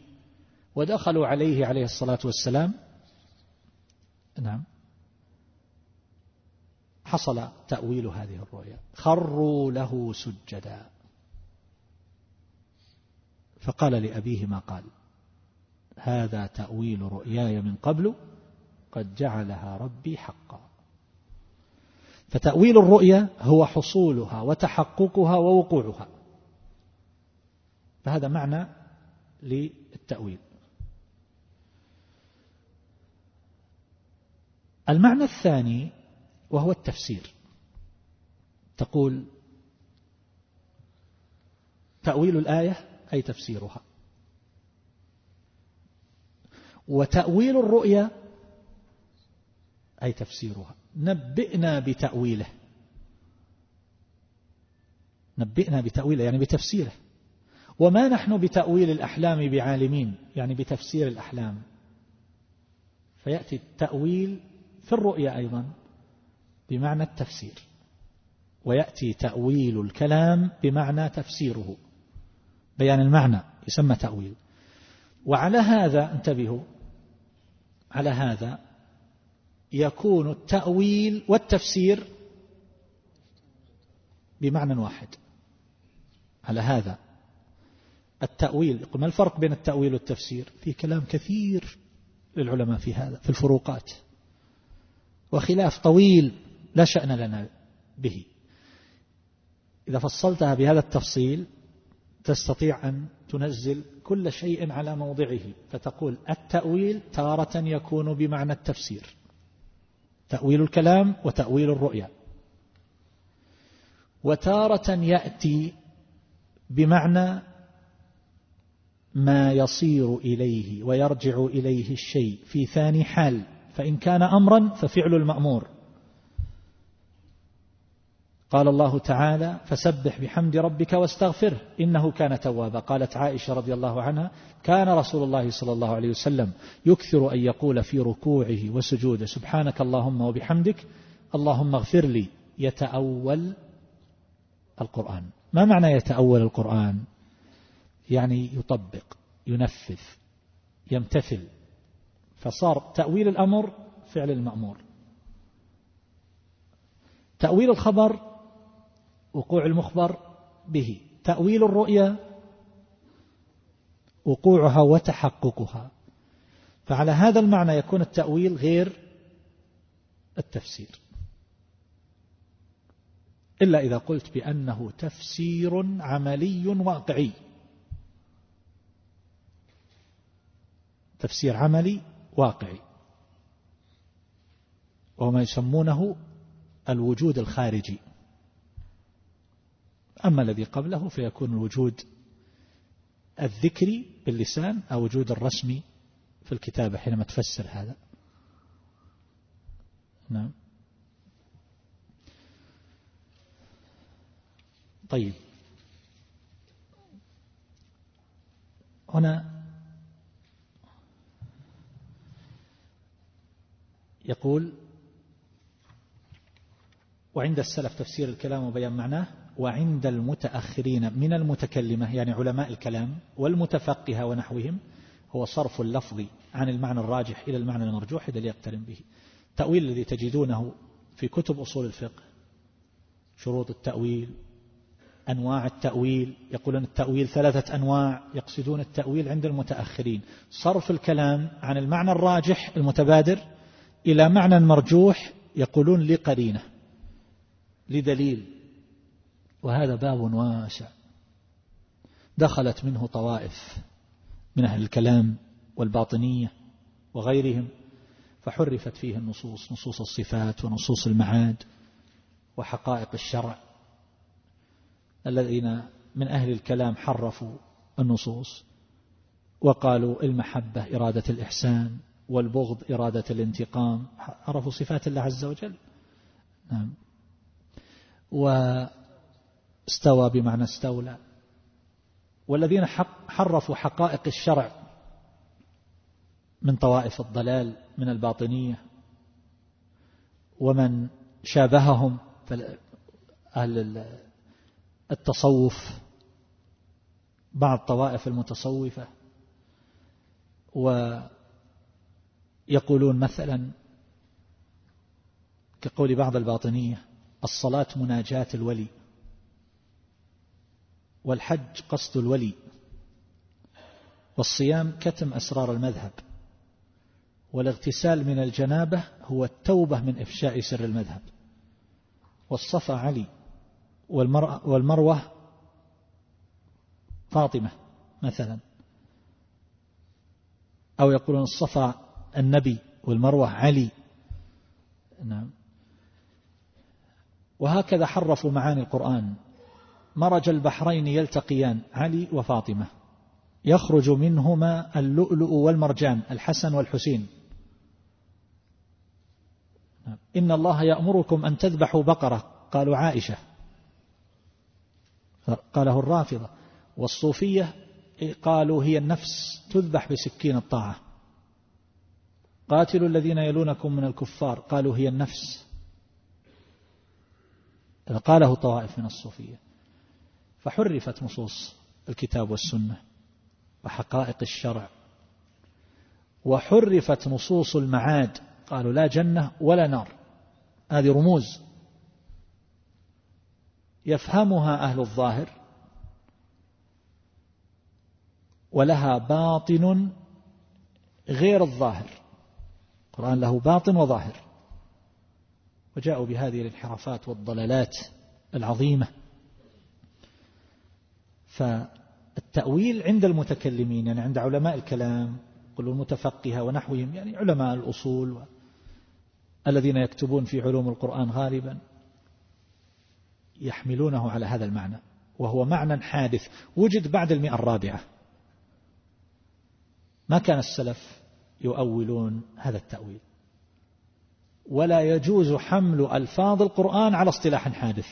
ودخلوا عليه عليه الصلاة والسلام. نعم. حصل تأويل هذه الرؤيا. خروا له سجدا. فقال لأبيه ما قال. هذا تأويل رؤياي من قبل قد جعلها ربي حقا. فتأويل الرؤيا هو حصولها وتحققها ووقوعها. فهذا معنى للتأويل. المعنى الثاني وهو التفسير. تقول تأويل الآية أي تفسيرها. وتأويل الرؤيا أي تفسيرها. نبئنا بتأويله. نبئنا بتأويله يعني بتفسيره. وما نحن بتأويل الأحلام بعالمين يعني بتفسير الأحلام. فيأتي التأويل في الرؤيا أيضا بمعنى التفسير. ويأتي تأويل الكلام بمعنى تفسيره. بيان المعنى يسمى تأويل. وعلى هذا انتبهوا على هذا يكون التأويل والتفسير بمعنى واحد. على هذا التأويل ما الفرق بين التأويل والتفسير؟ في كلام كثير للعلماء في هذا في الفروقات. وخلاف طويل لا شأن لنا به. إذا فصلتها بهذا التفصيل تستطيع أن تنزل كل شيء على موضعه فتقول التأويل تارة يكون بمعنى التفسير. تأويل الكلام وتأويل الرؤيا. وتارة يأتي بمعنى ما يصير إليه ويرجع إليه الشيء في ثاني حال فإن كان أمرا ففعل المأمور. قال الله تعالى فسبح بحمد ربك واستغفره إنه كان توابا. قالت عائشة رضي الله عنها كان رسول الله صلى الله عليه وسلم يكثر أن يقول في ركوعه وسجوده سبحانك اللهم وبحمدك اللهم اغفر لي. يتأول القرآن. ما معنى يتأول القرآن؟ يعني يطبق ينفذ يمتثل. فصار تأويل الأمر فعل المأمور. تأويل الخبر وقوع المخبر به. تأويل الرؤيا وقوعها وتحققها. فعلى هذا المعنى يكون التأويل غير التفسير. إلا إذا قلت بأنه تفسير عملي واقعي. تفسير عملي واقعي. وهو ما يسمونه الوجود الخارجي. أما الذي قبله فيكون الوجود الذكري باللسان أو وجود الرسمي في الكتابة حينما تفسر هذا. نعم. طيب. هنا يقول وعند السلف تفسير الكلام وبيان معناه وعند المتأخرين من المتكلمة يعني علماء الكلام والمتفقهة ونحوهم هو صرف اللفظ عن المعنى الراجح إلى المعنى المرجوح إذا يقترن به. التأويل الذي تجدونه في كتب أصول الفقه شروط التأويل أنواع التأويل يقولون التأويل ثلاثة أنواع يقصدون التأويل عند المتأخرين. صرف الكلام عن المعنى الراجح المتبادر إلى معنى مرجوح يقولون لقرينة لدليل. وهذا باب واسع. دخلت منه طوائف من أهل الكلام والباطنية وغيرهم فحرفت فيه النصوص نصوص الصفات ونصوص المعاد وحقائق الشرع. الذين من أهل الكلام حرفوا النصوص وقالوا المحبة إرادة الإحسان والبغض إرادة الانتقام عرفوا صفات الله عز وجل. نعم. واستوى بمعنى استولى. والذين حرفوا حقائق الشرع من طوائف الضلال من الباطنية ومن شابههم أهل التصوف بعض طوائف المتصوفة ويقولون مثلا كقول بعض الباطنية الصلاة مناجاة الولي. والحج قصد الولي والصيام كتم أسرار المذهب والاغتسال من الجنابة هو التوبة من إفشاء سر المذهب. والصفا علي والمروة فاطمة مثلا. أو يقولون الصفا النبي والمروة علي. نعم. وهكذا حرفوا معاني القرآن. مرج البحرين يلتقيان علي وفاطمة. يخرج منهما اللؤلؤ والمرجان الحسن والحسين. إن الله يأمركم أن تذبحوا بقرة قالوا عائشة. قاله الرافضة. والصوفية قالوا هي النفس تذبح بسكين الطاعة. قاتلوا الذين يلونكم من الكفار قالوا هي النفس. قاله طوائف من الصوفية. فحرفت نصوص الكتاب والسنة وحقائق الشرع. وحرفت نصوص المعاد قالوا لا جنة ولا نار. هذه رموز. يفهمها أهل الظاهر ولها باطن غير الظاهر. القرآن له باطن وظاهر. وجاءوا بهذه الانحرافات والضلالات العظيمة. فالتأويل عند المتكلمين يعني عند علماء الكلام قل المتفقهة ونحوهم يعني علماء الأصول الذين يكتبون في علوم القرآن غالبا يحملونه على هذا المعنى وهو معنى حادث. وجد بعد المئة الرابعة. ما كان السلف يؤولون هذا التأويل. ولا يجوز حمل ألفاظ القرآن على اصطلاح حادث.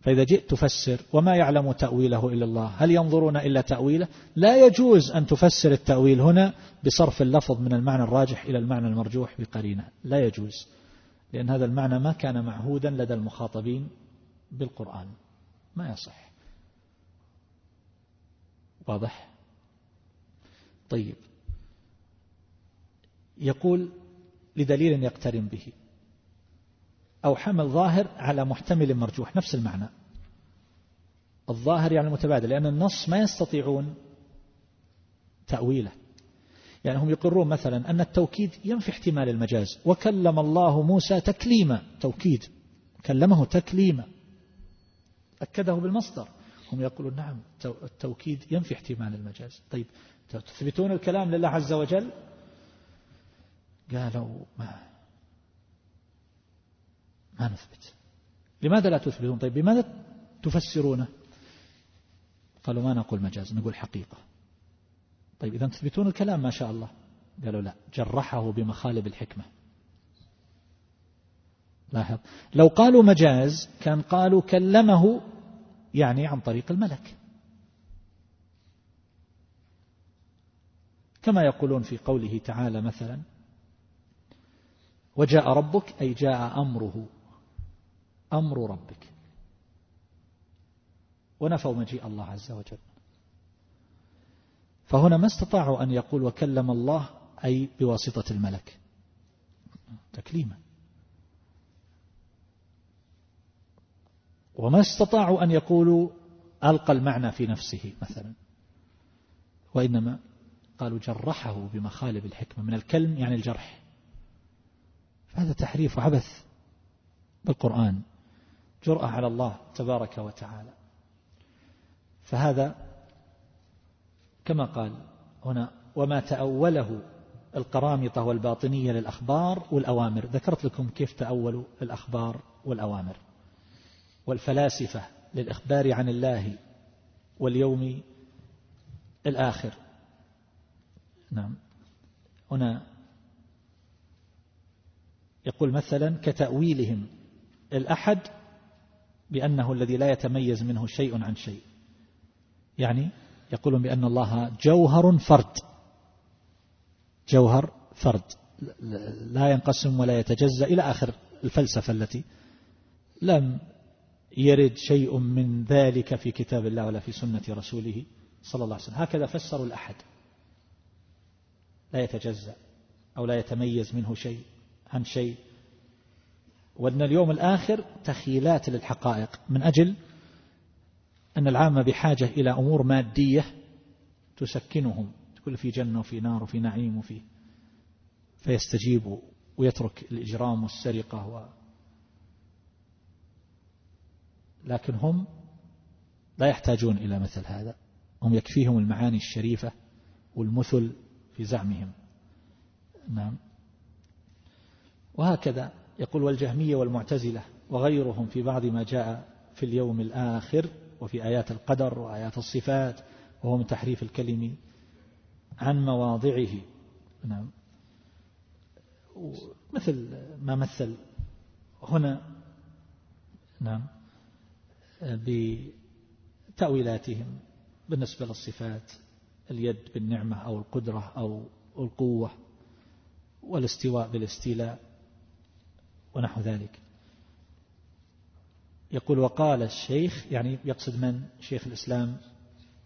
فإذا جئت تفسر وما يعلم تأويله إلا الله هل ينظرون إلا تأويله؟ لا يجوز أن تفسر التأويل هنا بصرف اللفظ من المعنى الراجح إلى المعنى المرجوح بقرينة لا يجوز لأن هذا المعنى ما كان معهودا لدى المخاطبين بالقرآن ما يصح. واضح؟ طيب. يقول لدليل يقترن به أو حمل ظاهر على محتمل مرجوح. نفس المعنى. الظاهر يعني المتبادل لأن النص ما يستطيعون تأويله. يعني هم يقرون مثلا أن التوكيد ينفي احتمال المجاز. وكلم الله موسى تكليما. توكيد. كلمه تكليما. أكده بالمصدر. هم يقولون نعم التوكيد ينفي احتمال المجاز. طيب تثبتون الكلام لله عز وجل؟ قالوا ما ما نثبت. لماذا لا تثبتون؟ طيب بماذا تفسرونه؟ قالوا ما نقول مجاز نقول حقيقة. طيب إذا تثبتون الكلام؟ ما شاء الله. قالوا لا جرحه بمخالب الحكمة. لاحظ. لو قالوا مجاز كان قالوا كلمه يعني عن طريق الملك. كما يقولون في قوله تعالى مثلا وجاء ربك أي جاء أمره أمر ربك. ونفوا مجيء الله عز وجل. فهنا ما استطاعوا أن يقول وكلم الله أي بواسطة الملك. تكليما. وما استطاعوا أن يقولوا ألقى المعنى في نفسه مثلا. وإنما قالوا جرحه بمخالب الحكمة من الكلم يعني الجرح. هذا تحريف وعبث بالقرآن. جرأة على الله تبارك وتعالى. فهذا كما قال هنا وما تأوله القرامطة والباطنية للأخبار والأوامر. ذكرت لكم كيف تأولوا الأخبار والأوامر. والفلاسفة للإخبار عن الله واليوم الآخر. نعم. هنا يقول مثلا كتأويلهم الأحد بأنه الذي لا يتميز منه شيء عن شيء. يعني يقولون بأن الله جوهر فرد. جوهر فرد. لا ينقسم ولا يتجزأ إلى آخر الفلسفة التي لم يرد شيء من ذلك في كتاب الله ولا في سنة رسوله صلى الله عليه وسلم. هكذا فسروا الأحد. لا يتجزأ أو لا يتميز منه شيء عن شيء. وأن اليوم الآخر تخيلات للحقائق من أجل أن العامة بحاجة إلى أمور مادية تسكنهم تقول في جنة وفي نار وفي نعيم وفي فيستجيب ويترك الإجرام والسرقة و لكن هم لا يحتاجون إلى مثل هذا. هم يكفيهم المعاني الشريفة والمثل في زعمهم. نعم. وهكذا. يقول والجهمية والمعتزلة وغيرهم في بعض ما جاء في اليوم الآخر وفي آيات القدر وآيات الصفات وهو من تحريف الكلم عن مواضعه. نعم. مثل ما مثل هنا نعم بتأويلاتهم بالنسبة للصفات اليد بالنعمة أو القدرة أو القوة والاستواء بالاستيلاء. ونحو ذلك. يقول وقال الشيخ يعني يقصد من؟ شيخ الإسلام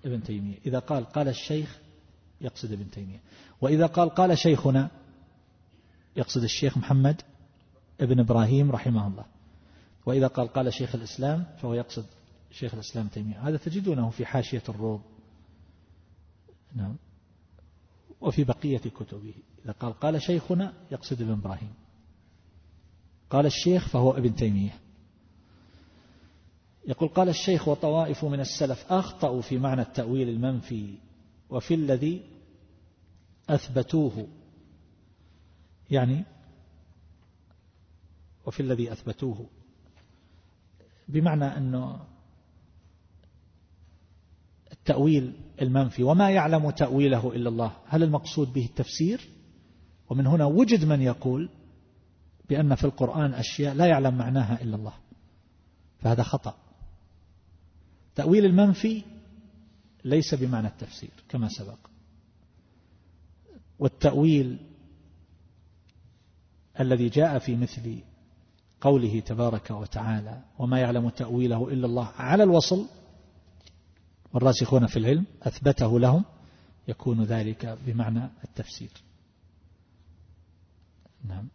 ابن تيمية. إذا قال قال الشيخ يقصد ابن تيمية. وإذا قال قال شيخنا يقصد الشيخ محمد ابن إبراهيم رحمه الله. وإذا قال قال شيخ الإسلام فهو يقصد شيخ الإسلام تيمية. هذا تجدونه في حاشية الروض. نعم. وفي بقية كتبه. إذا قال قال شيخنا يقصد ابن إبراهيم. قال الشيخ فهو ابن تيمية. يقول قال الشيخ وطوائف من السلف أخطأوا في معنى التأويل المنفي وفي الذي أثبتوه. يعني وفي الذي أثبتوه. بمعنى أنه التأويل المنفي وما يعلم تأويله إلا الله. هل المقصود به التفسير؟ ومن هنا وجد من يقول بأن في القرآن أشياء لا يعلم معناها إلا الله. فهذا خطأ. تأويل المنفي ليس بمعنى التفسير كما سبق. والتأويل الذي جاء في مثل قوله تبارك وتعالى وما يعلم تأويله إلا الله على الوصل والراسخون في العلم أثبته لهم يكون ذلك بمعنى التفسير. نعم.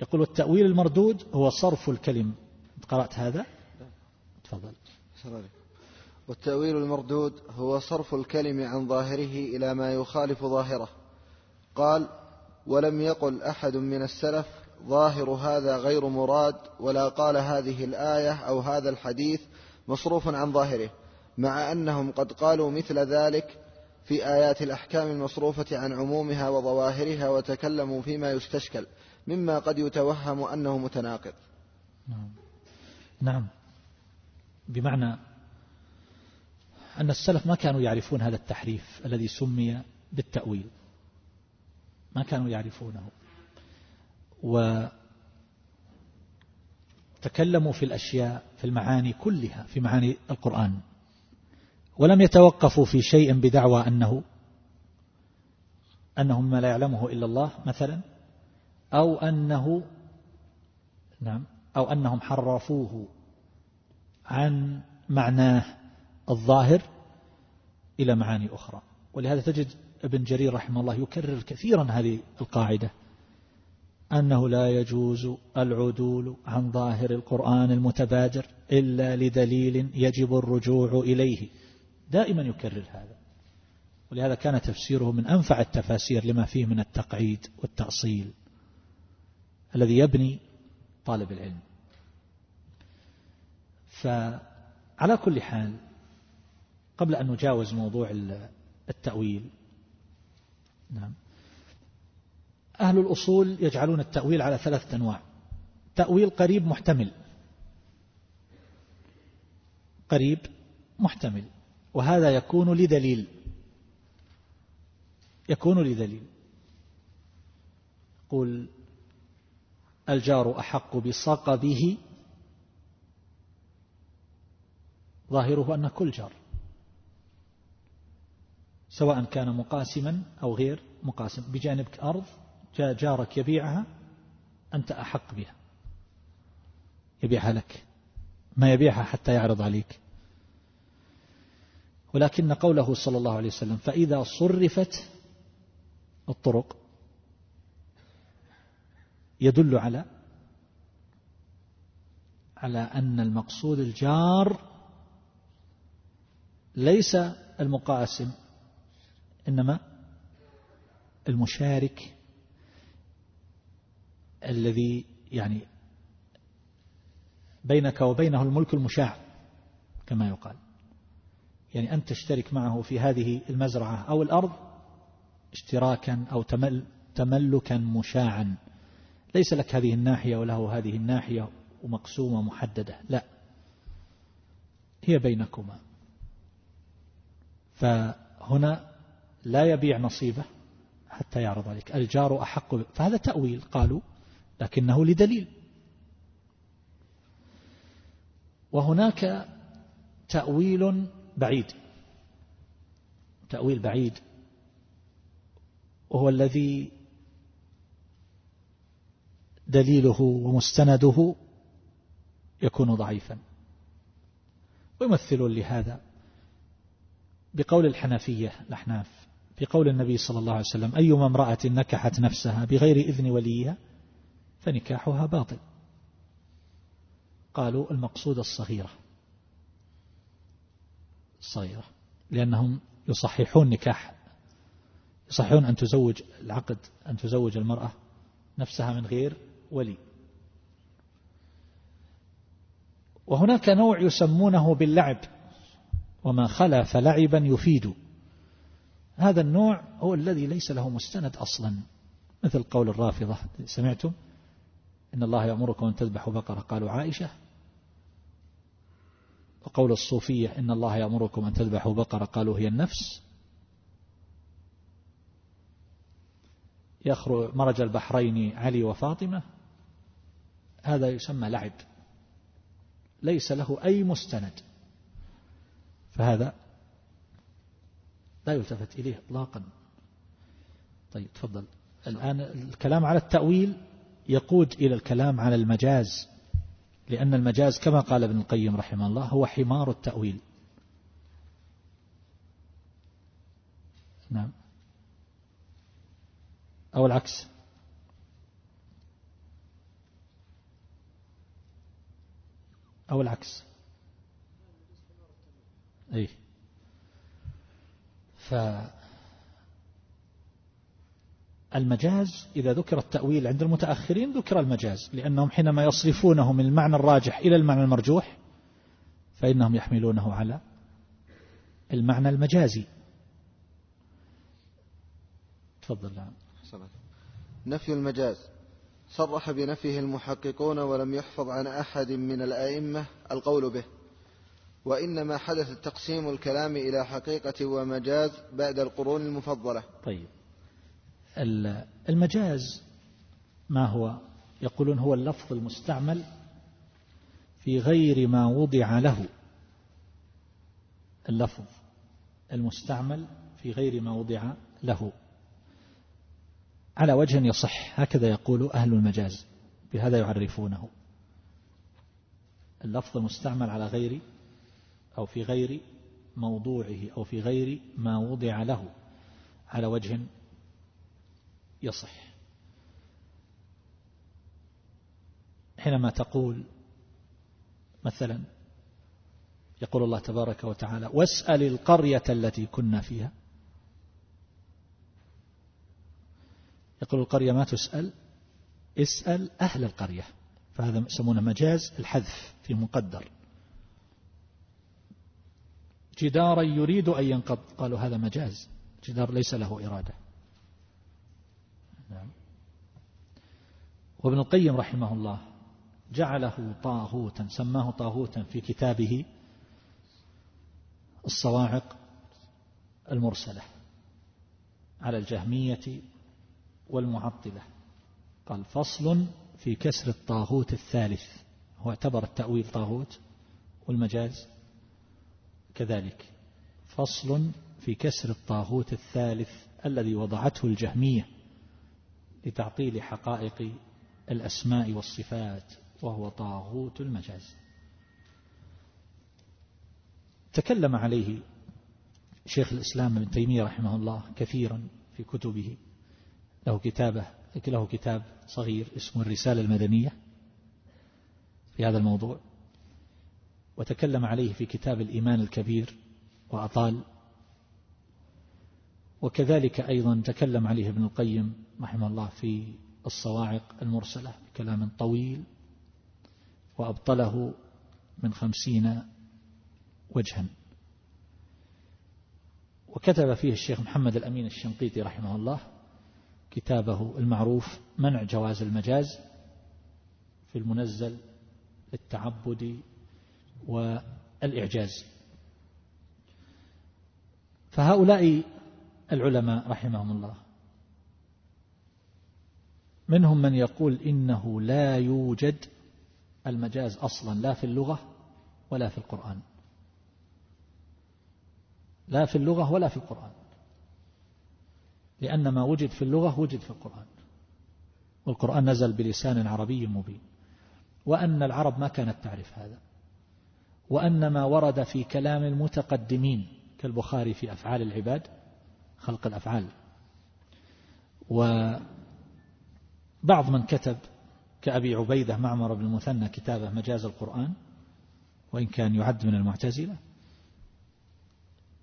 يقول التأويل المردود هو صرف الكلم. قرأت هذا؟ تفضل. والتأويل المردود هو صرف الكلم عن ظاهره إلى ما يخالف ظاهره. قال ولم يقل أحد من السلف ظاهر هذا غير مراد ولا قال هذه الآية أو هذا الحديث مصروف عن ظاهره مع أنهم قد قالوا مثل ذلك في آيات الأحكام المصروفة عن عمومها وظواهرها وتكلموا فيما يستشكل. مما قد يتوهم أنه متناقض. نعم. نعم. بمعنى أن السلف ما كانوا يعرفون هذا التحريف الذي سمي بالتأويل. ما كانوا يعرفونه. وتكلموا في الأشياء في المعاني كلها في معاني القرآن. ولم يتوقفوا في شيء بدعوى أنه أنه ما لا يعلمه إلا الله مثلا. أو أنه نعم أو أنهم حرفوه عن معناه الظاهر إلى معاني أخرى. ولهذا تجد ابن جرير رحمه الله يكرر كثيرا هذه القاعدة أنه لا يجوز العدول عن ظاهر القرآن المتبادر إلا لدليل يجب الرجوع إليه. دائما يكرر هذا. ولهذا كان تفسيره من أنفع التفاسير لما فيه من التقعيد والتأصيل. الذي يبني طالب العلم. فعلى كل حال قبل أن نجاوز موضوع التأويل نعم. أهل الأصول يجعلون التأويل على ثلاثة أنواع. تأويل قريب محتمل. قريب محتمل. وهذا يكون لدليل. يكون لدليل. قل الجار أحق بصقبه ظاهره أن كل جار سواء كان مقاسما أو غير مقاسم. بجانبك أرض جارك يبيعها أنت أحق بها. يبيعها لك. ما يبيعها حتى يعرض عليك. ولكن قوله صلى الله عليه وسلم فإذا صرفت الطرق يدل على على أن المقصود الجار ليس المقاسم إنما المشارك الذي يعني بينك وبينه الملك المشاع كما يقال. يعني أن تشترك معه في هذه المزرعة أو الأرض اشتراكا أو تمل تملكا مشاعا. ليس لك هذه الناحية وله هذه الناحية ومقسومة محددة لا. هي بينكما. فهنا لا يبيع نصيبه حتى يعرض عليك. الجار أحق فهذا تأويل قالوا لكنه لدليل. وهناك تأويل بعيد. تأويل بعيد. وهو الذي دليله ومستنده يكون ضعيفا. ويمثل لهذا بقول الحنفية الأحناف في قول النبي صلى الله عليه وسلم أيما امرأة نكحت نفسها بغير إذن وليها فنكاحها باطل. قالوا المقصود الصغيرة. الصغيرة لأنهم يصححون نكاح يصححون أن تزوج العقد أن تزوج المرأة نفسها من غير ولي. وهناك نوع يسمونه باللعب وما خلا فلعبا يفيد. هذا النوع هو الذي ليس له مستند أصلا مثل قول الرافضة. سمعتم؟ إن الله يأمركم أن تذبحوا بقرة. قالوا عائشة. وقول الصوفية إن الله يأمركم أن تذبحوا بقرة. قالوا هي النفس. يخرج مرج البحرين علي وفاطمة. هذا يسمى لعب. ليس له أي مستند. فهذا لا يلتفت إليه إطلاقا. طيب تفضل. الآن الكلام على التأويل يقود إلى الكلام على المجاز لأن المجاز كما قال ابن القيم رحمه الله هو حمار التأويل. نعم. أو العكس. أو العكس. أي فالمجاز إذا ذكر التأويل عند المتأخرين ذكر المجاز لأنهم حينما يصرفونه من المعنى الراجح إلى المعنى المرجوح فإنهم يحملونه على المعنى المجازي. تفضل. نعم. نفي المجاز. صرح بنفيه المحققون ولم يحفظ عن أحد من الأئمة القول به. وإنما حدث تقسيم الكلام إلى حقيقة ومجاز بعد القرون المفضلة. طيب. المجاز ما هو؟ يقولون هو اللفظ المستعمل في غير ما وضع له. اللفظ المستعمل في غير ما وضع له. على وجه يصح. هكذا يقول أهل المجاز. بهذا يعرفونه. اللفظ المستعمل على غير أو في غير موضوعه أو في غير ما وضع له. على وجه يصح. حينما تقول مثلا يقول الله تبارك وتعالى واسأل القرية التي كنا فيها يقول القرية ما تسأل اسأل أهل القرية. فهذا يسمونه مجاز الحذف في مقدر. جدارا يريد أن ينقض. قالوا هذا مجاز. جدار ليس له إرادة. نعم. وابن القيم رحمه الله جعله طاغوتا سماه طاغوتا في كتابه الصواعق المرسلة على الجهمية والمعطلة. قال فصل في كسر الطاغوت الثالث. هو اعتبر التأويل طاغوت والمجاز كذلك. فصل في كسر الطاغوت الثالث الذي وضعته الجهمية لتعطيل حقائق الأسماء والصفات وهو طاغوت المجاز. تكلم عليه شيخ الإسلام ابن تيمية رحمه الله كثيرا في كتبه. له كتابة له كتاب صغير اسمه الرسالة المدنية في هذا الموضوع. وتكلم عليه في كتاب الإيمان الكبير وأطال. وكذلك أيضا تكلم عليه ابن القيم رحمه الله في الصواعق المرسلة بكلام طويل وأبطله من خمسين وجها. وكتب فيه الشيخ محمد الأمين الشنقيطي رحمه الله كتابه المعروف منع جواز المجاز في المنزل للتعبد والإعجاز. فهؤلاء العلماء رحمهم الله منهم من يقول إنه لا يوجد المجاز أصلا لا في اللغة ولا في القرآن. لا في اللغة ولا في القرآن. لأن ما وجد في اللغة وجد في القرآن. والقرآن نزل بلسان عربي مبين. وأن العرب ما كانت تعرف هذا. وأن ما ورد في كلام المتقدمين كالبخاري في أفعال العباد خلق الأفعال. وبعض من كتب كأبي عبيدة معمر بن المثنى كتابه مجاز القرآن وإن كان يعد من المعتزلة.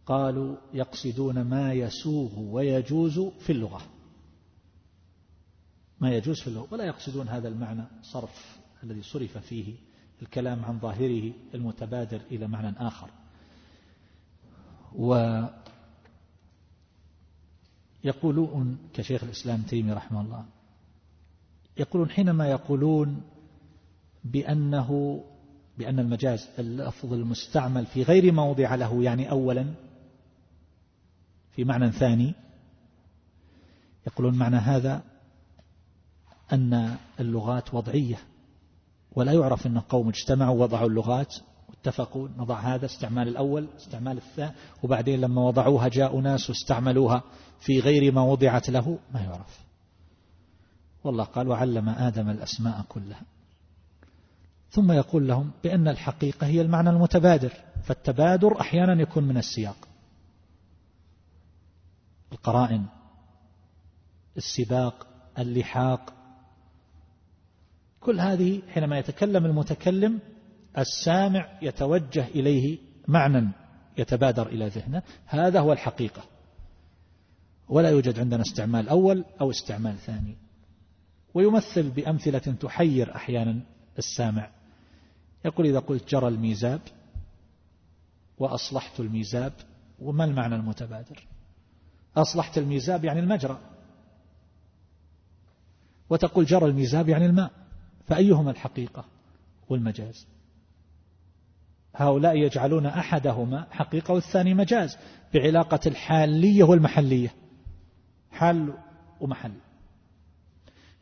قالوا يقصدون ما يسوغ ويجوز في اللغة. ما يجوز في اللغة ولا يقصدون هذا المعنى صرف الذي صرف فيه الكلام عن ظاهره المتبادر إلى معنى آخر. ويقولون كشيخ الإسلام تيمي رحمه الله يقولون حينما يقولون بأنه بأن المجاز اللفظ المستعمل في غير موضع له يعني أولا في معنى ثاني يقولون معنى هذا أن اللغات وضعية ولا يعرف أن قوم اجتمعوا وضعوا اللغات واتفقوا نضع هذا استعمال الأول استعمال الثاني وبعدين لما وضعوها جاءوا ناس واستعملوها في غير ما وضعت له ما يعرف. والله قال وعلم آدم الأسماء كلها. ثم يقول لهم بأن الحقيقة هي المعنى المتبادر فالتبادر أحيانا يكون من السياق. القرائن السباق اللحاق. كل هذه حينما يتكلم المتكلم السامع يتوجه إليه معنى يتبادر إلى ذهنه. هذا هو الحقيقة. ولا يوجد عندنا استعمال أول أو استعمال ثاني. ويمثل بأمثلة تحير أحيانا السامع. يقول إذا قلت جرى الميزاب وأصلحت الميزاب وما المعنى المتبادر؟ أصلحت الميزاب يعني المجرى. وتقول جرى الميزاب يعني الماء. فأيهما الحقيقة؟ والمجاز. هؤلاء يجعلون أحدهما حقيقة والثاني مجاز. بعلاقة الحالية والمحلية. حال ومحل.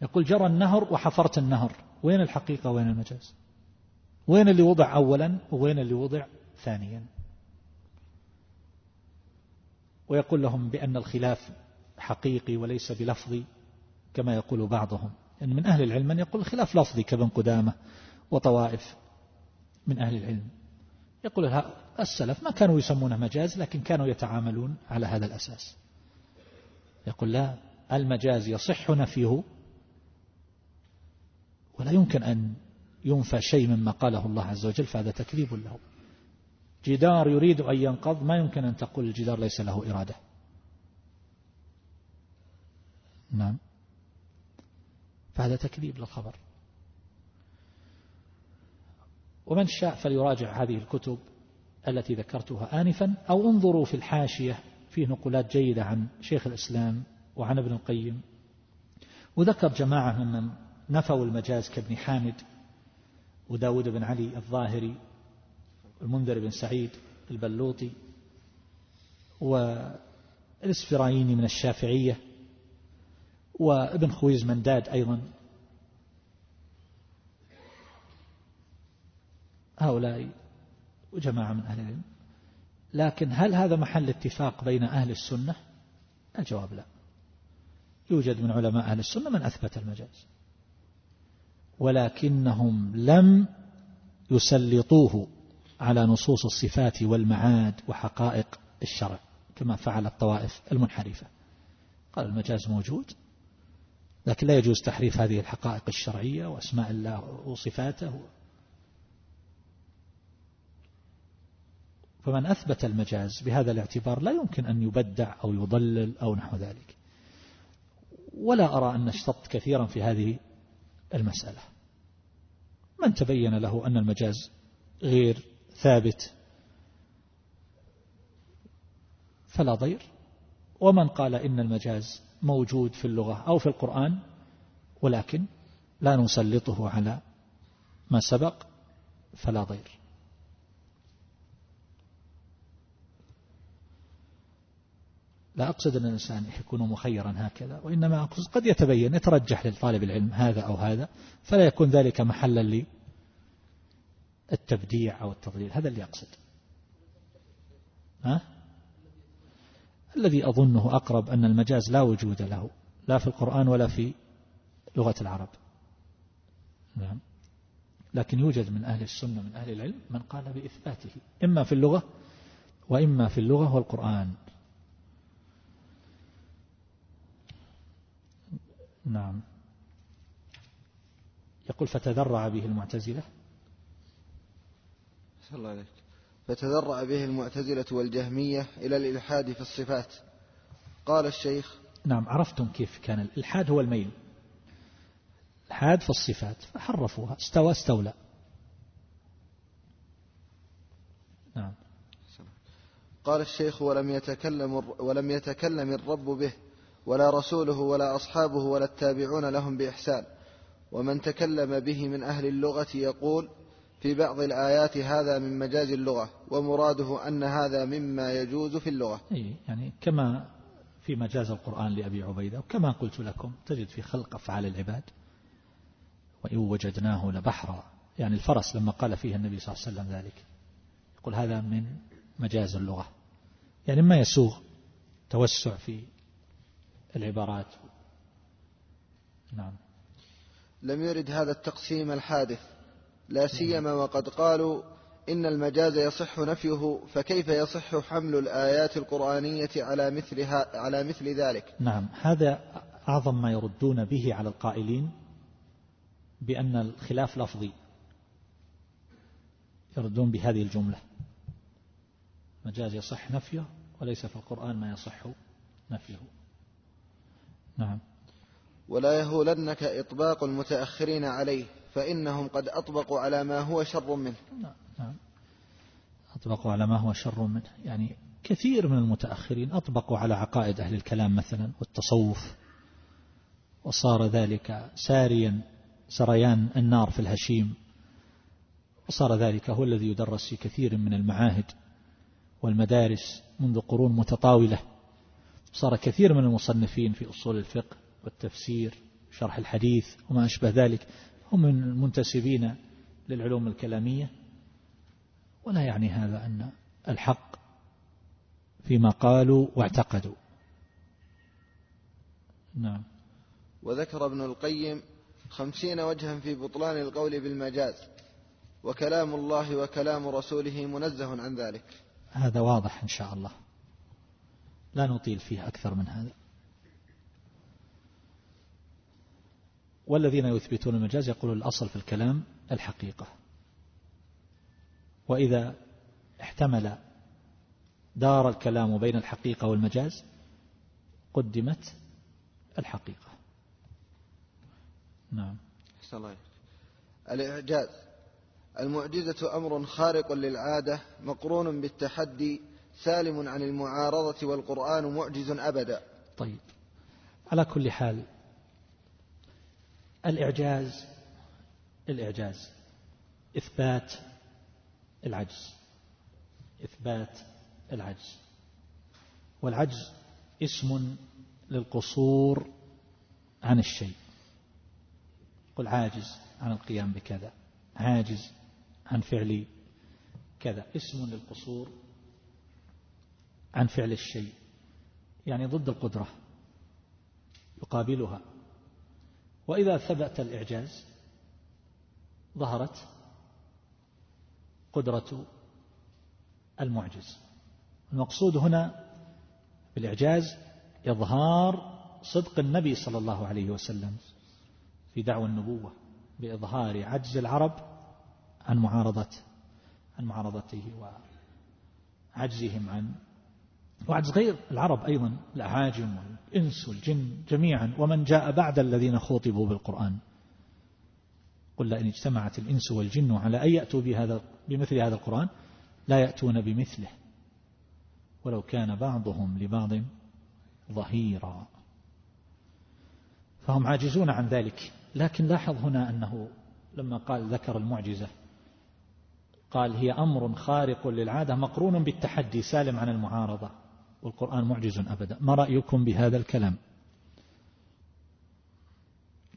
يقول جرى النهر وحفرت النهر. وين الحقيقة وين المجاز؟ وين اللي وضع أولا وين اللي وضع ثانيا؟ ويقول لهم بأن الخلاف حقيقي وليس بلفظي كما يقول بعضهم. يعني من أهل العلم من يقول الخلاف لفظي كابن قدامة وطوائف من أهل العلم. يقول السلف ما كانوا يسمونه مجاز لكن كانوا يتعاملون على هذا الأساس. يقول لا المجاز يصح نفيه ولا يمكن أن ينفى شيء مما قاله الله عز وجل فهذا تكذيب له. جدار يريد أن ينقض ما يمكن أن تقول الجدار ليس له إرادة. نعم. فهذا تكذيب للخبر. ومن شاء فليراجع هذه الكتب التي ذكرتها آنفا أو انظروا في الحاشية فيه نقولات جيدة عن شيخ الإسلام وعن ابن القيم. وذكر جماعة ممن نفوا المجاز كابن حامد وداود بن علي الظاهري المنذر بن سعيد البلوطي والإسفرايني من الشافعية وابن خويز منداد أيضا. هؤلاء وجماعة من أهل العلم. لكن هل هذا محل اتفاق بين أهل السنة؟ الجواب لا. يوجد من علماء أهل السنة من أثبت المجاز. ولكنهم لم يسلطوه. على نصوص الصفات والمعاد وحقائق الشرع كما فعل الطوائف المنحرفة. قال المجاز موجود لكن لا يجوز تحريف هذه الحقائق الشرعية وأسماء الله وصفاته. فمن أثبت المجاز بهذا الاعتبار لا يمكن أن يبدع أو يضلل أو نحو ذلك. ولا أرى أن نشتط كثيرا في هذه المسألة. من تبين له أن المجاز غير ثابت. فلا ضير. ومن قال إن المجاز موجود في اللغة أو في القرآن ولكن لا نسلطه على ما سبق فلا ضير. لا أقصد أن الإنسان يكون مخيرا هكذا وإنما أقصد قد يتبين يترجح لطالب العلم هذا أو هذا فلا يكون ذلك محلا للتبديع أو التضليل. هذا اللي أقصد. ها؟ الذي أظنه أقرب أن المجاز لا وجود له لا في القرآن ولا في لغة العرب. نعم. لكن يوجد من أهل السنة من أهل العلم من قال بإثباته إما في اللغة وإما في اللغة والقرآن. نعم. يقول فتذرع به المعتزلة الله عليك فتذرع به المعتزلة والجهمية إلى الإلحاد في الصفات. قال الشيخ نعم عرفتم كيف كان الإلحاد هو الميل. الحاد في الصفات فحرفوها استوى استولى. نعم. قال الشيخ ولم يتكلم ولم يتكلم الرب به ولا رسوله ولا أصحابه ولا التابعون لهم بإحسان. ومن تكلم به من أهل اللغة يقول في بعض الآيات هذا من مجاز اللغة ومراده أن هذا مما يجوز في اللغة. أي يعني كما في مجاز القرآن لأبي عبيدة وكما قلت لكم تجد في خلق أفعال العباد وإن وجدناه لبحرا. يعني الفرس لما قال فيه النبي صلى الله عليه وسلم ذلك. يقول هذا من مجاز اللغة. يعني ما يسوغ توسع في العبارات. نعم. لم يرد هذا التقسيم الحادث. لا سيما وقد قالوا إن المجاز يصح نفيه فكيف يصح حمل الآيات القرآنية على مثلها على مثل ذلك؟ نعم هذا أعظم ما يردون به على القائلين بأن الخلاف لفظي. يردون بهذه الجملة. مجاز يصح نفيه وليس في القرآن ما يصح نفيه. نعم. ولا يهولنك إطباق المتأخرين عليه. فإنهم قد أطبقوا على ما هو شر منه. نعم, نعم. أطبقوا على ما هو شر منه. يعني كثير من المتأخرين أطبقوا على عقائد أهل الكلام مثلا والتصوف وصار ذلك ساريا سريان النار في الهشيم. وصار ذلك هو الذي يدرس في كثير من المعاهد والمدارس منذ قرون متطاولة. صار كثير من المصنفين في أصول الفقه والتفسير شرح الحديث وما أشبه ذلك. هم من المنتسبين للعلوم الكلامية ولا يعني هذا أن الحق فيما قالوا واعتقدوا. نعم. وذكر ابن القيم خمسين وجها في بطلان القول بالمجاز وكلام الله وكلام رسوله منزه عن ذلك. هذا واضح إن شاء الله. لا نطيل فيه أكثر من هذا. والذين يثبتون المجاز يقولون الأصل في الكلام الحقيقة. وإذا احتمل دار الكلام بين الحقيقة والمجاز قدمت الحقيقة. نعم. الإعجاز. المعجزة أمر خارق للعادة مقرون بالتحدي سالم عن المعارضة والقرآن معجز أبدا. طيب. على كل حال الإعجاز الإعجاز. إثبات العجز. إثبات العجز. والعجز اسم للقصور عن الشيء. قل عاجز عن القيام بكذا. عاجز عن فعل كذا. اسم للقصور عن فعل الشيء. يعني ضد القدرة يقابلها. وإذا ثبت الإعجاز ظهرت قدرة المعجز. المقصود هنا بالإعجاز إظهار صدق النبي صلى الله عليه وسلم في دعوى النبوة بإظهار عجز العرب عن معارضة عن معارضته وعجزهم عن وعجز غير العرب أيضا الأعاجم والإنس والجن جميعا ومن جاء بعد الذين خوطبوا بالقرآن. قل لئن اجتمعت الإنس والجن على أن يأتوا بهذا بمثل هذا القرآن لا يأتون بمثله. ولو كان بعضهم لبعض ظهيرا. فهم عاجزون عن ذلك. لكن لاحظ هنا أنه لما قال ذكر المعجزة قال هي أمر خارق للعادة مقرون بالتحدي سالم عن المعارضة. والقرآن معجز أبدا. ما رأيكم بهذا الكلام؟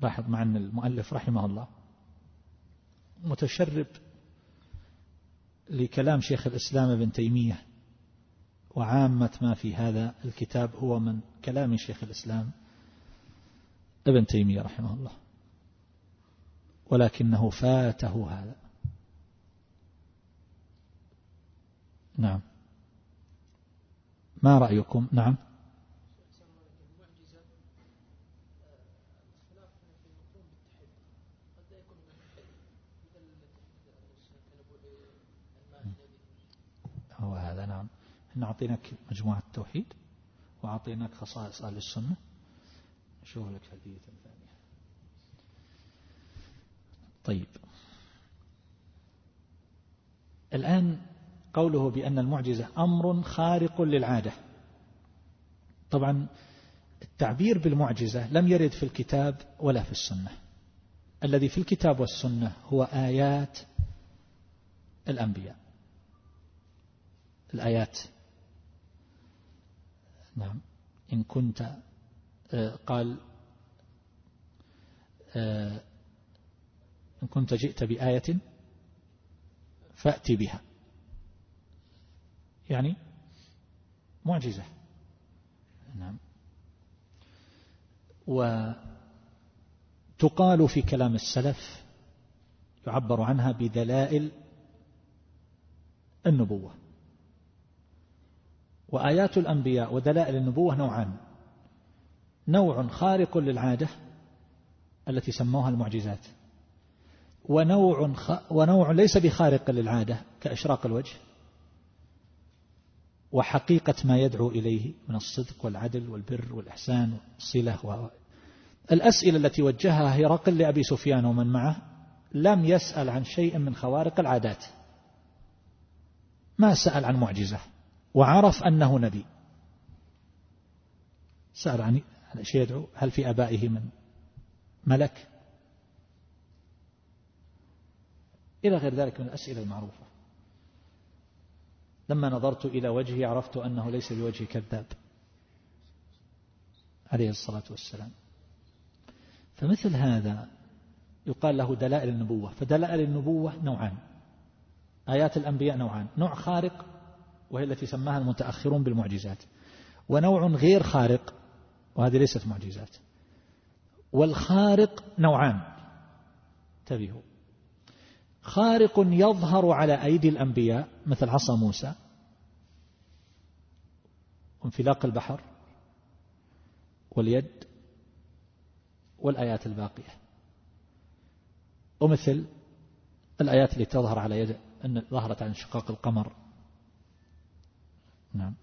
لاحظ مع أن المؤلف رحمه الله متشرب لكلام شيخ الإسلام ابن تيمية وعامة ما في هذا الكتاب هو من كلام شيخ الإسلام ابن تيمية رحمه الله. ولكنه فاته هذا. نعم. ما رأيكم؟ نعم. هو هذا نعم. إحنا أعطيناك مجموعة التوحيد وأعطيناك خصائص أهل السنة. نشوف لك هدية ثانية طيب. الآن قوله بأن المعجزة أمر خارق للعادة. طبعا التعبير بالمعجزة لم يرد في الكتاب ولا في السنة. الذي في الكتاب والسنة هو آيات الأنبياء. الآيات. نعم. إن كنت آه، قال آه، إن كنت جئت بآية فأتي بها. يعني معجزة. نعم. وتقال في كلام السلف يعبر عنها بدلائل النبوة. وآيات الأنبياء ودلائل النبوة نوعان. نوع خارق للعادة التي سموها المعجزات. ونوع, ونوع ليس بخارق للعادة كإشراق الوجه. وحقيقة ما يدعو إليه من الصدق والعدل والبر والإحسان والصلة و... الأسئلة التي وجهها هرقل لأبي سفيان ومن معه لم يسأل عن شيء من خوارق العادات. ما سأل عن معجزة وعرف أنه نبي. سأل عن شيء يدعو هل في أبائه من ملك؟ إلى غير ذلك من الأسئلة المعروفة. لما نظرت إلى وجهه عرفت أنه ليس بوجه كذاب. عليه الصلاة والسلام. فمثل هذا يقال له دلائل النبوة. فدلائل النبوة نوعان. آيات الأنبياء نوعان. نوع خارق وهي التي سماها المتأخرون بالمعجزات. ونوع غير خارق وهذه ليست معجزات. والخارق نوعان. انتبهوا. خارق يظهر على أيدي الأنبياء مثل عصا موسى. وانفلاق البحر واليد والآيات الباقية. ومثل الآيات اللي تظهر على يد أن ظهرت عن انشقاق القمر. نعم.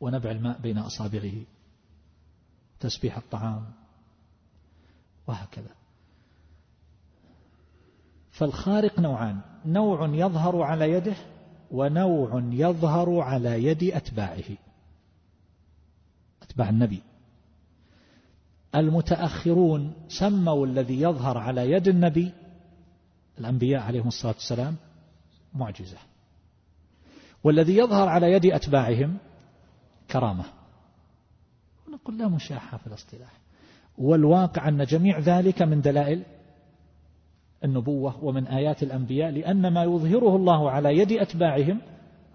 ونبع الماء بين أصابعه. تسبيح الطعام. وهكذا. فالخارق نوعان. نوع يظهر على يده ونوع يظهر على يد أتباعه. أتباع النبي. المتأخرون سموا الذي يظهر على يد النبي الأنبياء عليهم الصلاة والسلام معجزة. والذي يظهر على يد أتباعهم كرامة. ونقول لا مشاحة في الاصطلاح. والواقع أن جميع ذلك من دلائل النبوة ومن آيات الأنبياء لأن ما يظهره الله على يد أتباعهم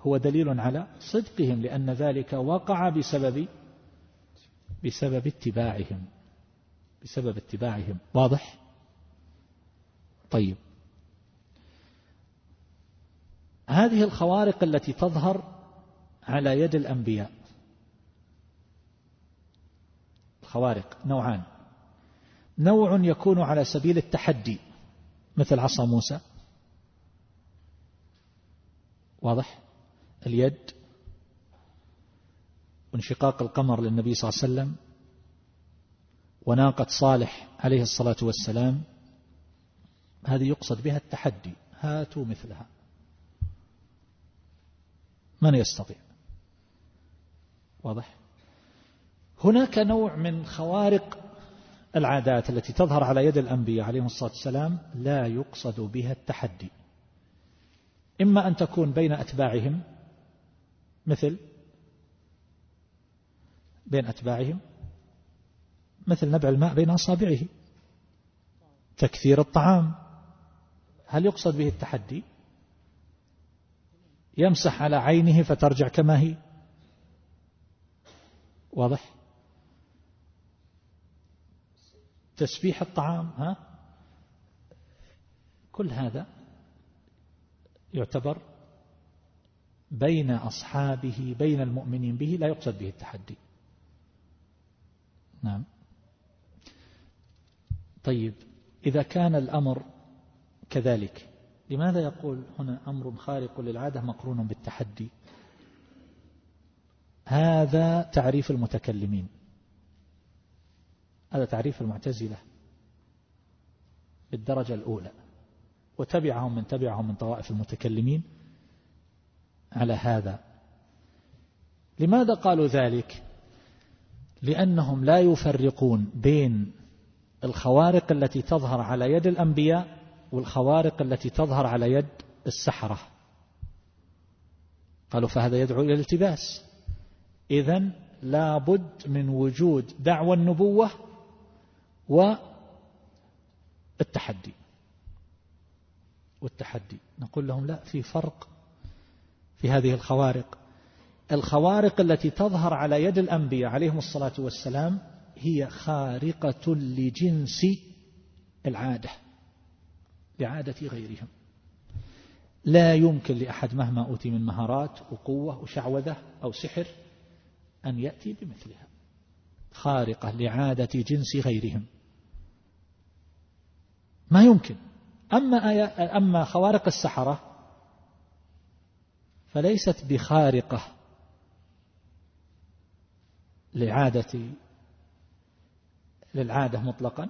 هو دليل على صدقهم لأن ذلك وقع بسبب بسبب اتباعهم بسبب اتباعهم. واضح؟ طيب. هذه الخوارق التي تظهر على يد الأنبياء. خوارق نوعان. نوع يكون على سبيل التحدي. مثل عصا موسى. واضح؟ اليد. وانشقاق القمر للنبي صلى الله عليه وسلم. وناقة صالح عليه الصلاة والسلام. هذه يقصد بها التحدي. هاتوا مثلها. من يستطيع؟ واضح؟ هناك نوع من خوارق العادات التي تظهر على يد الأنبياء عليهم الصلاة والسلام لا يقصد بها التحدي. إما أن تكون بين أتباعهم مثل بين أتباعهم مثل نبع الماء بين أصابعه. تكثير الطعام. هل يقصد به التحدي؟ يمسح على عينه فترجع كما هي. واضح؟ تسبيح الطعام ها؟ كل هذا يعتبر بين أصحابه بين المؤمنين به لا يقصد به التحدي. نعم. طيب إذا كان الأمر كذلك لماذا يقول هنا أمر خارق للعادة مقرون بالتحدي؟ هذا تعريف المتكلمين. هذا تعريف المعتزلة بالدرجة الأولى وتبعهم من تبعهم من طوائف المتكلمين على هذا. لماذا قالوا ذلك؟ لأنهم لا يفرقون بين الخوارق التي تظهر على يد الأنبياء والخوارق التي تظهر على يد السحرة. قالوا فهذا يدعو إلى الالتباس. إذا لابد من وجود دعوى النبوة والتحدي. والتحدي. نقول لهم لا في فرق في هذه الخوارق. الخوارق التي تظهر على يد الأنبياء عليهم الصلاة والسلام هي خارقة لجنس العادة لعادة غيرهم. لا يمكن لأحد مهما أوتي من مهارات وقوة وشعوذة أو سحر أن يأتي بمثلها. خارقة لعادة جنس غيرهم. ما يمكن. أما, آية أما خوارق السحرة فليست بخارقة لعادة للعادة مطلقا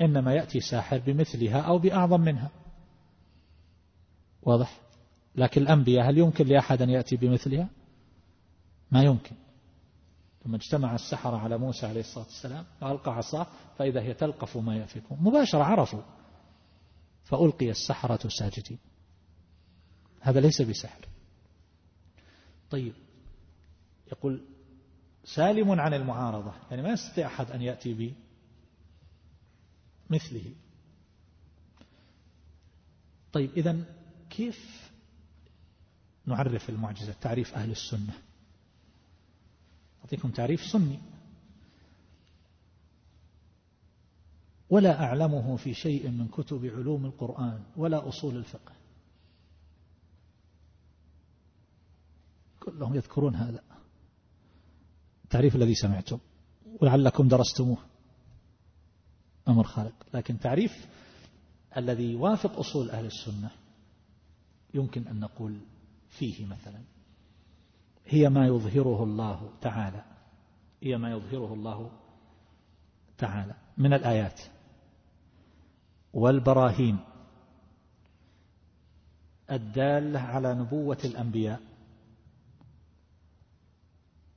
إنما يأتي ساحر بمثلها أو بأعظم منها. واضح؟ لكن الأنبياء هل يمكن لأحد أن يأتي بمثلها؟ ما يمكن. ثم اجتمع السحرة على موسى عليه الصلاة والسلام وألقى عصاه فإذا هي تلقف ما يأفكون. مباشرة عرفوا فألقي السحرة ساجدين. هذا ليس بسحر. طيب يقول سالم عن المعارضة. يعني ما يستطيع أحد أن يأتي بمثله. طيب إذا كيف نعرف المعجزة تعريف أهل السنة؟ أعطيكم تعريف سني. ولا أعلمه في شيء من كتب علوم القرآن ولا أصول الفقه. كلهم يذكرون هذا. التعريف الذي سمعتم ولعلكم درستموه. أمر خالق. لكن تعريف الذي يوافق أصول أهل السنة يمكن أن نقول فيه مثلا. هي ما يظهره الله تعالى. هي ما يظهره الله تعالى. من الآيات. والبراهين. الدالة على نبوة الأنبياء.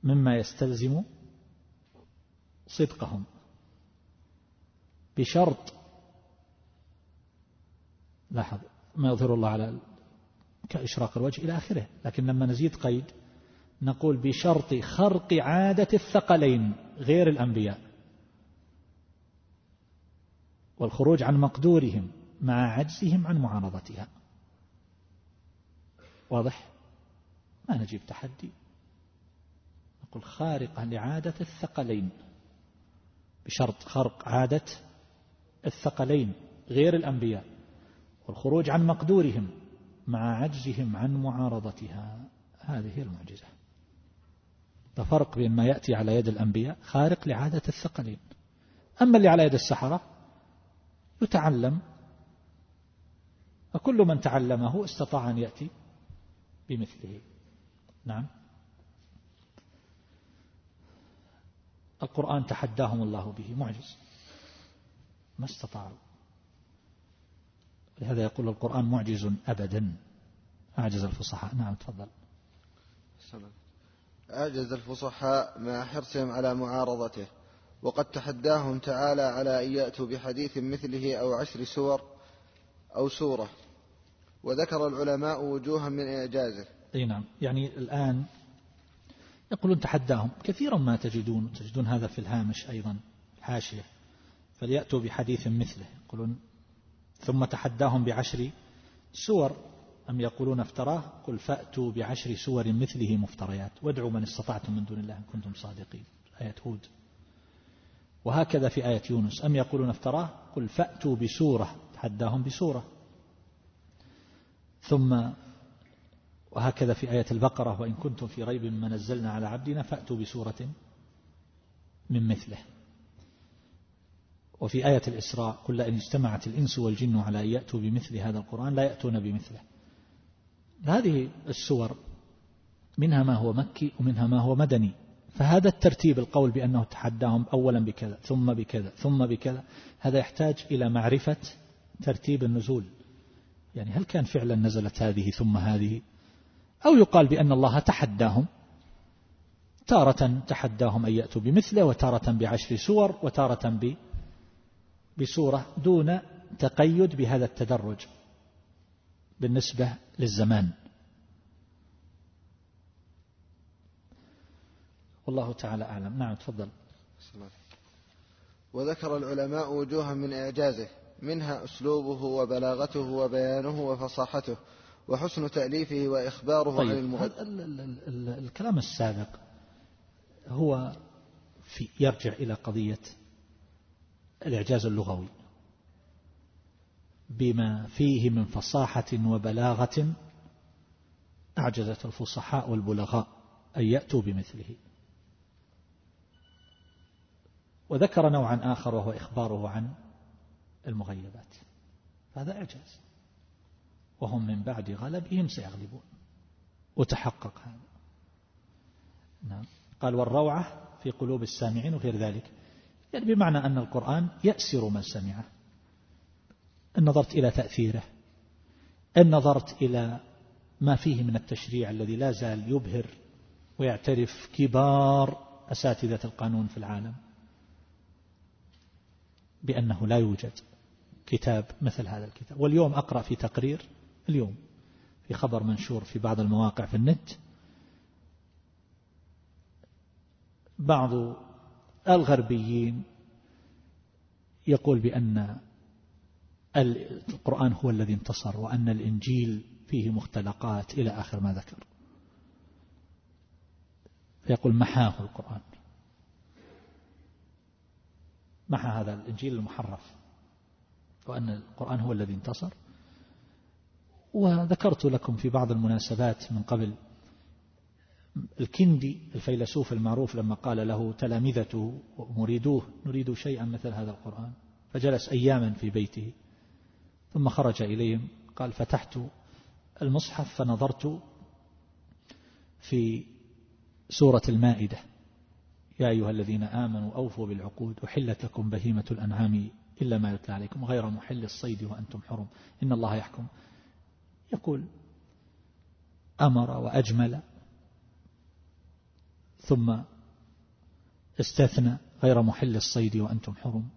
مما يستلزم صدقهم. بشرط. لاحظ. ما يظهر الله على كإشراق الوجه إلى آخره. لكن لما نزيد قيد. نقول بشرط خرق عادة الثقلين غير الأنبياء. والخروج عن مقدورهم مع عجزهم عن معارضتها. واضح؟ ما نجيب تحدي. نقول خارقة لعادة الثقلين. بشرط خرق عادة الثقلين غير الأنبياء. والخروج عن مقدورهم مع عجزهم عن معارضتها. هذه هي المعجزة فرق بين ما يأتي على يد الأنبياء خارق لعادة الثقلين. أما اللي على يد السحرة يتعلم فكل من تعلمه استطاع أن يأتي بمثله. نعم. القرآن تحداهم الله به معجز. ما استطاعوا. لهذا يقول القرآن معجز أبدا. أعجز الفصحاء. نعم تفضل. أعجز الفصحاء مع حرصهم على معارضته. وقد تحداهم تعالى على أن يأتوا بحديث مثله أو عشر سور أو سورة. وذكر العلماء وجوها من إعجازه. أي نعم. يعني الآن يقولون تحداهم. كثيرا ما تجدون. تجدون هذا في الهامش أيضا الحاشية. فليأتوا بحديث مثله. يقولون ثم تحداهم بعشر سور. أم يقولون افتراه؟ قل فأتوا بعشر سور مثله مفتريات. وادعوا من استطعتم من دون الله إن كنتم صادقين. آية هود. وهكذا في آية يونس. أم يقولون افتراه؟ قل فأتوا بسورة. تحداهم بسورة. ثم وهكذا في آية البقرة. وإن كنتم في ريب مما نزلنا على عبدنا فأتوا بسورة من مثله. وفي آية الإسراء. قل لئن اجتمعت الإنس والجن على أن يأتوا بمثل هذا القرآن لا يأتون بمثله. هذه السور منها ما هو مكي ومنها ما هو مدني. فهذا الترتيب القول بأنه تحداهم أولا بكذا ثم بكذا ثم بكذا هذا يحتاج إلى معرفة ترتيب النزول. يعني هل كان فعلا نزلت هذه ثم هذه؟ أو يقال بأن الله تحداهم تارة تحداهم أن يأتوا بمثله وتارة بعشر سور وتارة بسورة دون تقيد بهذا التدرج. بالنسبة للزمان. والله تعالى أعلم. نعم تفضل. وذكر العلماء وجوها من إعجازه منها أسلوبه وبلاغته وبيانه وفصاحته وحسن تأليفه وإخباره طيب عن المغني الكلام السابق هو في يرجع إلى قضية الإعجاز اللغوي. بما فيه من فصاحة وبلاغة أعجزت الفصحاء والبلغاء أن يأتوا بمثله. وذكر نوعا آخر وهو إخباره عن المغيبات. هذا إعجاز. وهم من بعد غلبهم سيغلبون. وتحقق هذا. نعم. قال والروعة في قلوب السامعين وغير ذلك. يعني بمعنى أن القرآن يأسر من سمعه. إن نظرت إلى تأثيره إن نظرت إلى ما فيه من التشريع الذي لا زال يبهر ويعترف كبار أساتذة القانون في العالم بأنه لا يوجد كتاب مثل هذا الكتاب. واليوم أقرأ في تقرير اليوم في خبر منشور في بعض المواقع في النت بعض الغربيين يقول بأن القرآن هو الذي انتصر وأن الإنجيل فيه مختلقات إلى آخر ما ذكر. فيقول محاه القرآن. محى هذا الإنجيل المحرف وأن القرآن هو الذي انتصر. وذكرت لكم في بعض المناسبات من قبل الكندي الفيلسوف المعروف لما قال له تلامذته ومريدوه نريد شيئا مثل هذا القرآن. فجلس أياما في بيته. ثم خرج إليهم. قال فتحت المصحف فنظرت في سورة المائدة. يا أيها الذين آمنوا أوفوا بالعقود أحلت لكم بهيمة الأنعام إلا ما يتلى عليكم غير محل الصيد وأنتم حرم. إن الله يحكم. يقول أمر وأجمل ثم استثنى غير محل الصيد وأنتم حرم.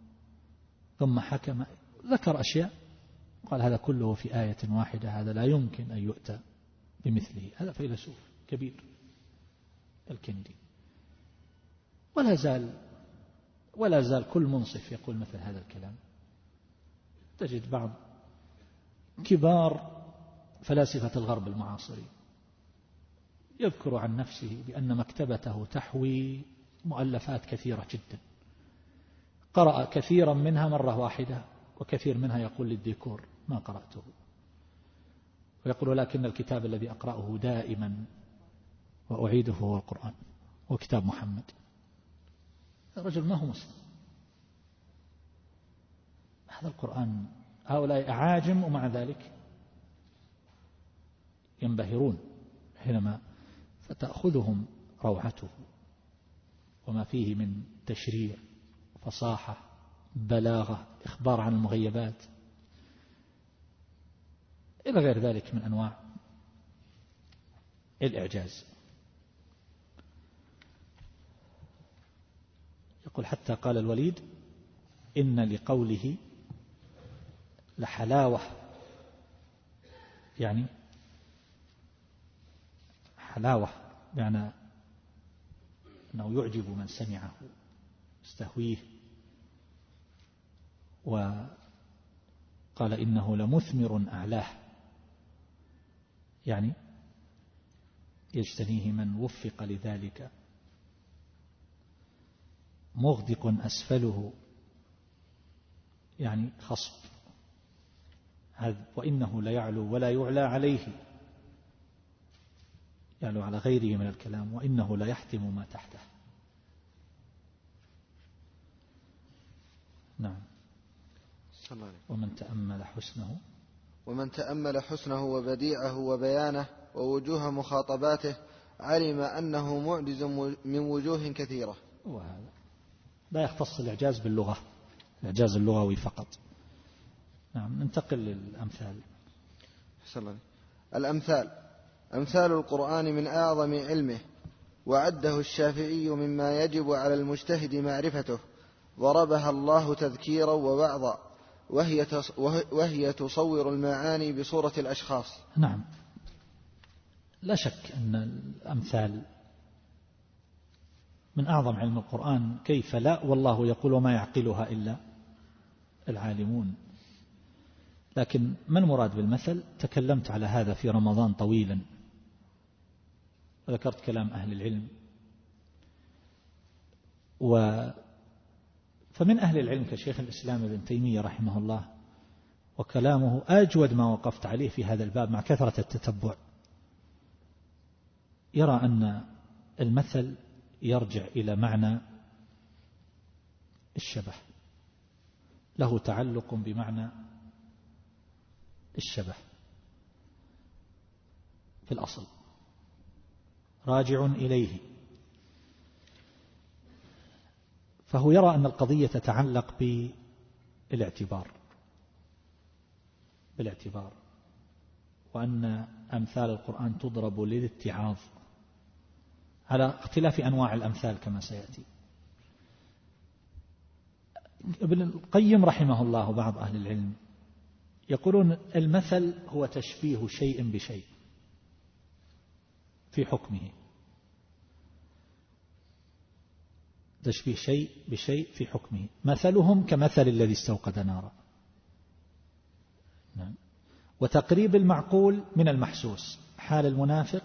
ثم حكم ذكر أشياء قال هذا كله في آية واحدة هذا لا يمكن أن يؤتى بمثله. هذا فيلسوف كبير الكندي. ولا زال ولا زال كل منصف يقول مثل هذا الكلام. تجد بعض كبار فلاسفة الغرب المعاصرين يذكر عن نفسه بأن مكتبته تحوي مؤلفات كثيرة جدا. قرأ كثيرا منها مرة واحدة. وكثير منها يقول للديكور ما قرأته؟ ويقول لكن الكتاب الذي أقرأه دائما وأعيده هو القرآن هو كتاب محمد. رجل ما هو مسلم. هذا القرآن هؤلاء أعاجم ومع ذلك ينبهرون حينما فتأخذهم روعته. وما فيه من تشريع فصاحة بلاغة إخبار عن المغيبات. إلى غير ذلك من أنواع الإعجاز. يقول حتى قال الوليد إن لقوله لحلاوة يعني حلاوة بمعنى أنه يعجب من سمعه يستهويه. وقال إنه لمثمر أعلاه. يعني يجتنيه من وفق لذلك. مغدق أسفله. يعني خصب. وإنه ليعلو ولا يعلى عليه. يعلو على غيره من الكلام. وإنه لا يحتم ما تحته. نعم. ومن تأمل حسنه. ومن تأمل حسنه وبديعه وبيانه ووجوه مخاطباته علم أنه معجز من وجوه كثيرة. وهذا. لا يختص الإعجاز باللغة. الإعجاز اللغوي فقط. نعم ننتقل للأمثال. الأمثال. أمثال القرآن من أعظم علمه وعده الشافعي مما يجب على المجتهد معرفته. ضربها الله تذكيرا ووعظا. وهي, وهي تصور المعاني بصورة الأشخاص. نعم. لا شك أن الأمثال من أعظم علم القرآن كيف لا والله يقول وما يعقلها إلا العالمون. لكن ما المراد بالمثل؟ تكلمت على هذا في رمضان طويلا. وذكرت كلام أهل العلم. فمن أهل العلم كشيخ الإسلام ابن تيمية رحمه الله وكلامه أجود ما وقفت عليه في هذا الباب مع كثرة التتبع. يرى أن المثل يرجع إلى معنى الشبه له تعلق بمعنى الشبه في الأصل. راجع إليه. فهو يرى أن القضية تتعلق بالاعتبار بالاعتبار وأن أمثال القرآن تضرب للاتعاظ على اختلاف أنواع الأمثال كما سيأتي. ابن القيم رحمه الله بعض أهل العلم يقولون المثل هو تشبيه شيء بشيء في حكمه. تشبيه شيء بشيء في حكمه. مثلهم كمثل الذي استوقد نارا. نعم. وتقريب المعقول من المحسوس. حال المنافق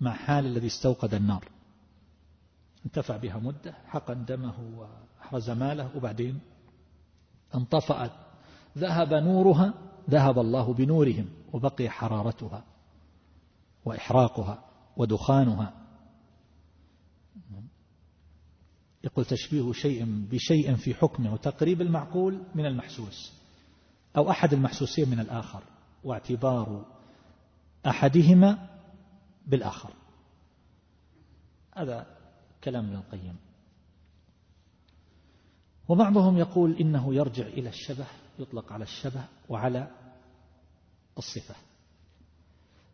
مع حال الذي استوقد النار. انتفع بها مدة. حقن دمه وأحرز ماله. وبعدين انطفأت. ذهب نورها. ذهب الله بنورهم. وبقي حرارتها. وإحراقها. ودخانها. يقول تشبيه شيء بشيء في حكمه وتقريب المعقول من المحسوس أو أحد المحسوسين من الآخر واعتبار أحدهما بالآخر. هذا كلام ابن القيم. وبعضهم يقول إنه يرجع إلى الشبه يطلق على الشبه وعلى الصفة.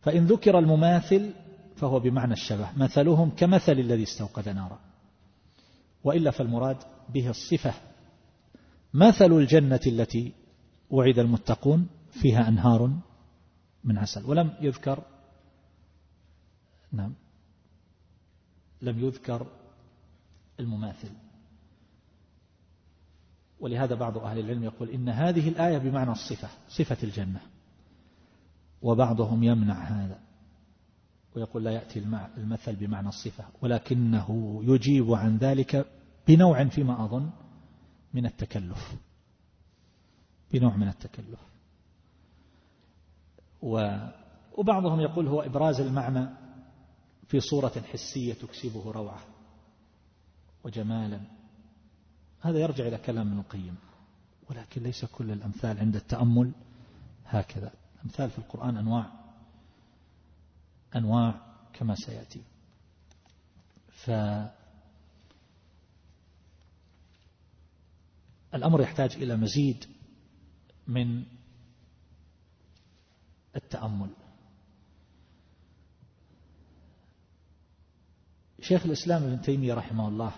فإن ذكر المماثل فهو بمعنى الشبه مثلهم كمثل الذي استوقد نارا. وإلا فالمراد به الصفة. مثل الجنة التي وعد المتقون فيها أنهار من عسل. ولم يذكر نعم. لم يذكر المماثل. ولهذا بعض أهل العلم يقول إن هذه الآية بمعنى الصفة صفة الجنة. وبعضهم يمنع هذا. ويقول لا يأتي المثل بمعنى الصفة ولكنه يجيب عن ذلك بنوع فيما أظن من التكلف. بنوع من التكلف. وبعضهم يقول هو إبراز المعنى في صورة حسية تكسبه روعة وجمالا. هذا يرجع إلى كلام ابن القيم ولكن ليس كل الأمثال عند التأمل هكذا. الأمثال في القرآن أنواع أنواع كما سيأتي. فالأمر يحتاج إلى مزيد من التأمل. شيخ الإسلام ابن تيمية رحمه الله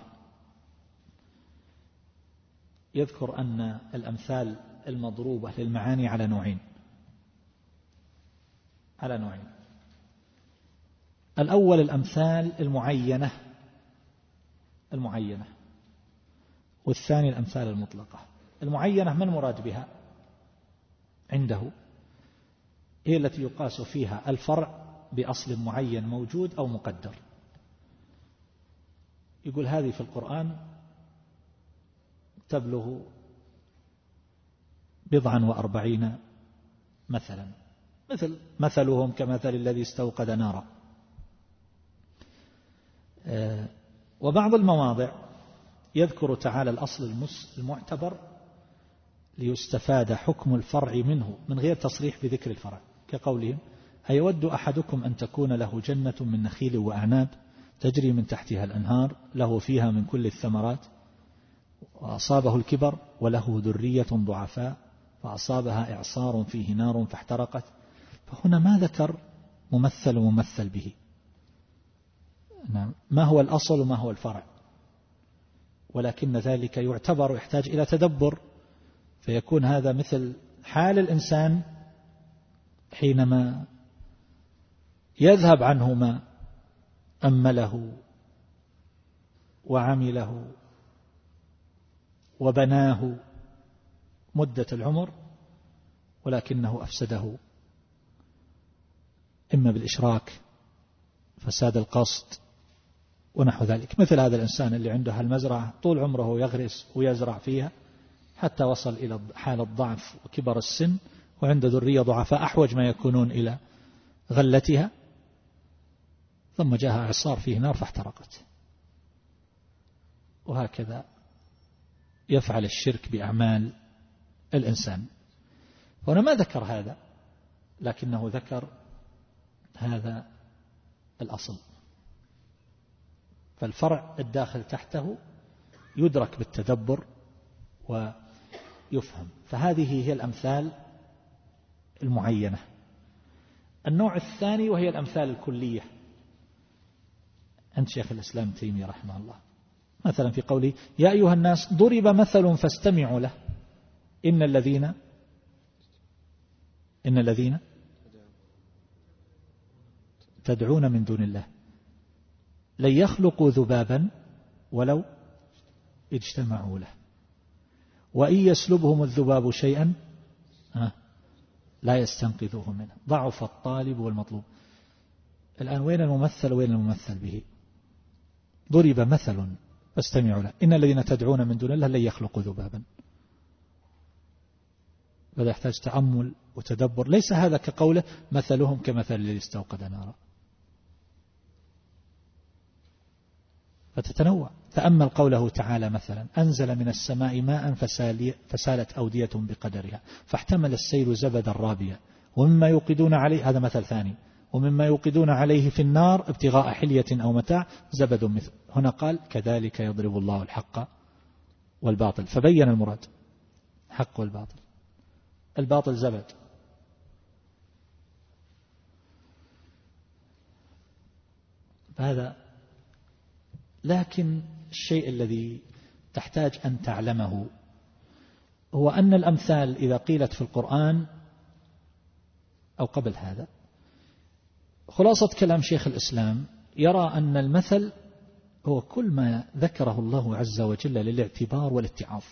يذكر أن الأمثال المضروبة للمعاني على نوعين. على نوعين. الأول الأمثال المعينة المعينة والثاني الأمثال المطلقة. المعينة ما المراد بها؟ عنده. هي التي يقاس فيها الفرع بأصل معين موجود أو مقدر. يقول هذه في القرآن تبلغ بضعا وأربعين مثلا مثل مثلهم كمثل الذي استوقد نارا. وبعض المواضع يذكر تعالى الأصل المعتبر ليستفاد حكم الفرع منه من غير تصريح بذكر الفرع كقولهم أيود أحدكم أن تكون له جنة من نخيل وأعناب تجري من تحتها الأنهار له فيها من كل الثمرات وأصابه الكبر وله ذرية ضعفاء فأصابها إعصار فيه نار فاحترقت فهنا ما ذكر ممثل وممثل به؟ نعم. ما هو الأصل وما هو الفرع. ولكن ذلك يعتبر يحتاج إلى تدبر. فيكون هذا مثل حال الإنسان حينما يذهب عنه ما أمله وعمله وبناه مدة العمر ولكنه أفسده. إما بالإشراك فساد القصد ونحو ذلك. مثل هذا الإنسان اللي عنده المزرعة طول عمره يغرس ويزرع فيها حتى وصل إلى حال الضعف وكبر السن وعند ذرية ضعفاء أحوج ما يكونون إلى غلتها. ثم جاء إعصار فيه نار فاحترقت. وهكذا يفعل الشرك بأعمال الإنسان. هنا ما ذكر هذا لكنه ذكر هذا الأصل. فالفرع الداخل تحته يدرك بالتدبر ويفهم. فهذه هي الأمثال المعينة. النوع الثاني وهي الأمثال الكلية. عند شيخ الإسلام تيمية رحمه الله. مثلا في قوله يا أيها الناس ضرب مثل فاستمعوا له. إن الذين إن الذين تدعون من دون الله. لن يخلقوا ذبابا ولو اجتمعوا له. وإن يسلبهم الذباب شيئا لا يستنقذوه منه. ضعف الطالب والمطلوب. الآن وين الممثل وين الممثل به؟ ضرب مثل فاستمعوا له. إن الذين تدعون من دون الله لن يخلقوا ذبابا. هذا يحتاج تأمل وتدبر. ليس هذا كقوله مثلهم كمثل الذي استوقد نارا. فتتنوع. تأمل قوله تعالى مثلا أنزل من السماء ماء فسالت أودية بقدرها فاحتمل السيل زبدا رابيا. ومما يوقدون عليه هذا مثل ثاني. ومما يوقدون عليه في النار ابتغاء حلية أو متاع زبد مثل. هنا قال كذلك يضرب الله الحق والباطل. فبين المراد حق والباطل. الباطل زبد. هذا لكن الشيء الذي تحتاج أن تعلمه هو أن الأمثال إذا قيلت في القرآن أو قبل هذا خلاصة كلام شيخ الإسلام يرى أن المثل هو كل ما ذكره الله عز وجل للاعتبار والاتعاظ.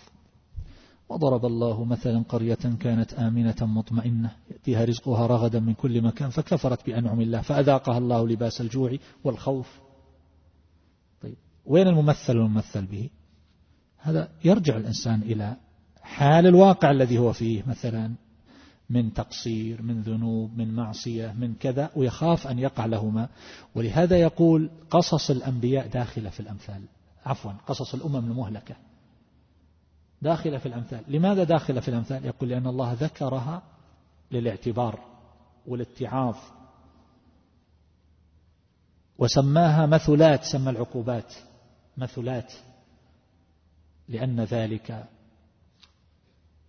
وضرب الله مثلا قرية كانت آمنة مطمئنة يأتيها رزقها رغدا من كل مكان فكفرت بأنعم الله فأذاقها الله لباس الجوع والخوف. وين الممثل والممثل به؟ هذا يرجع الإنسان إلى حال الواقع الذي هو فيه مثلا من تقصير من ذنوب من معصية من كذا ويخاف أن يقع لهما. ولهذا يقول قصص الأنبياء داخلة في الأمثال. عفوا قصص الأمم المهلكة داخلة في الأمثال. لماذا داخلة في الأمثال؟ يقول لأن الله ذكرها للاعتبار والاتعاظ. وسماها مثلات سمى العقوبات. مثلات لأن ذلك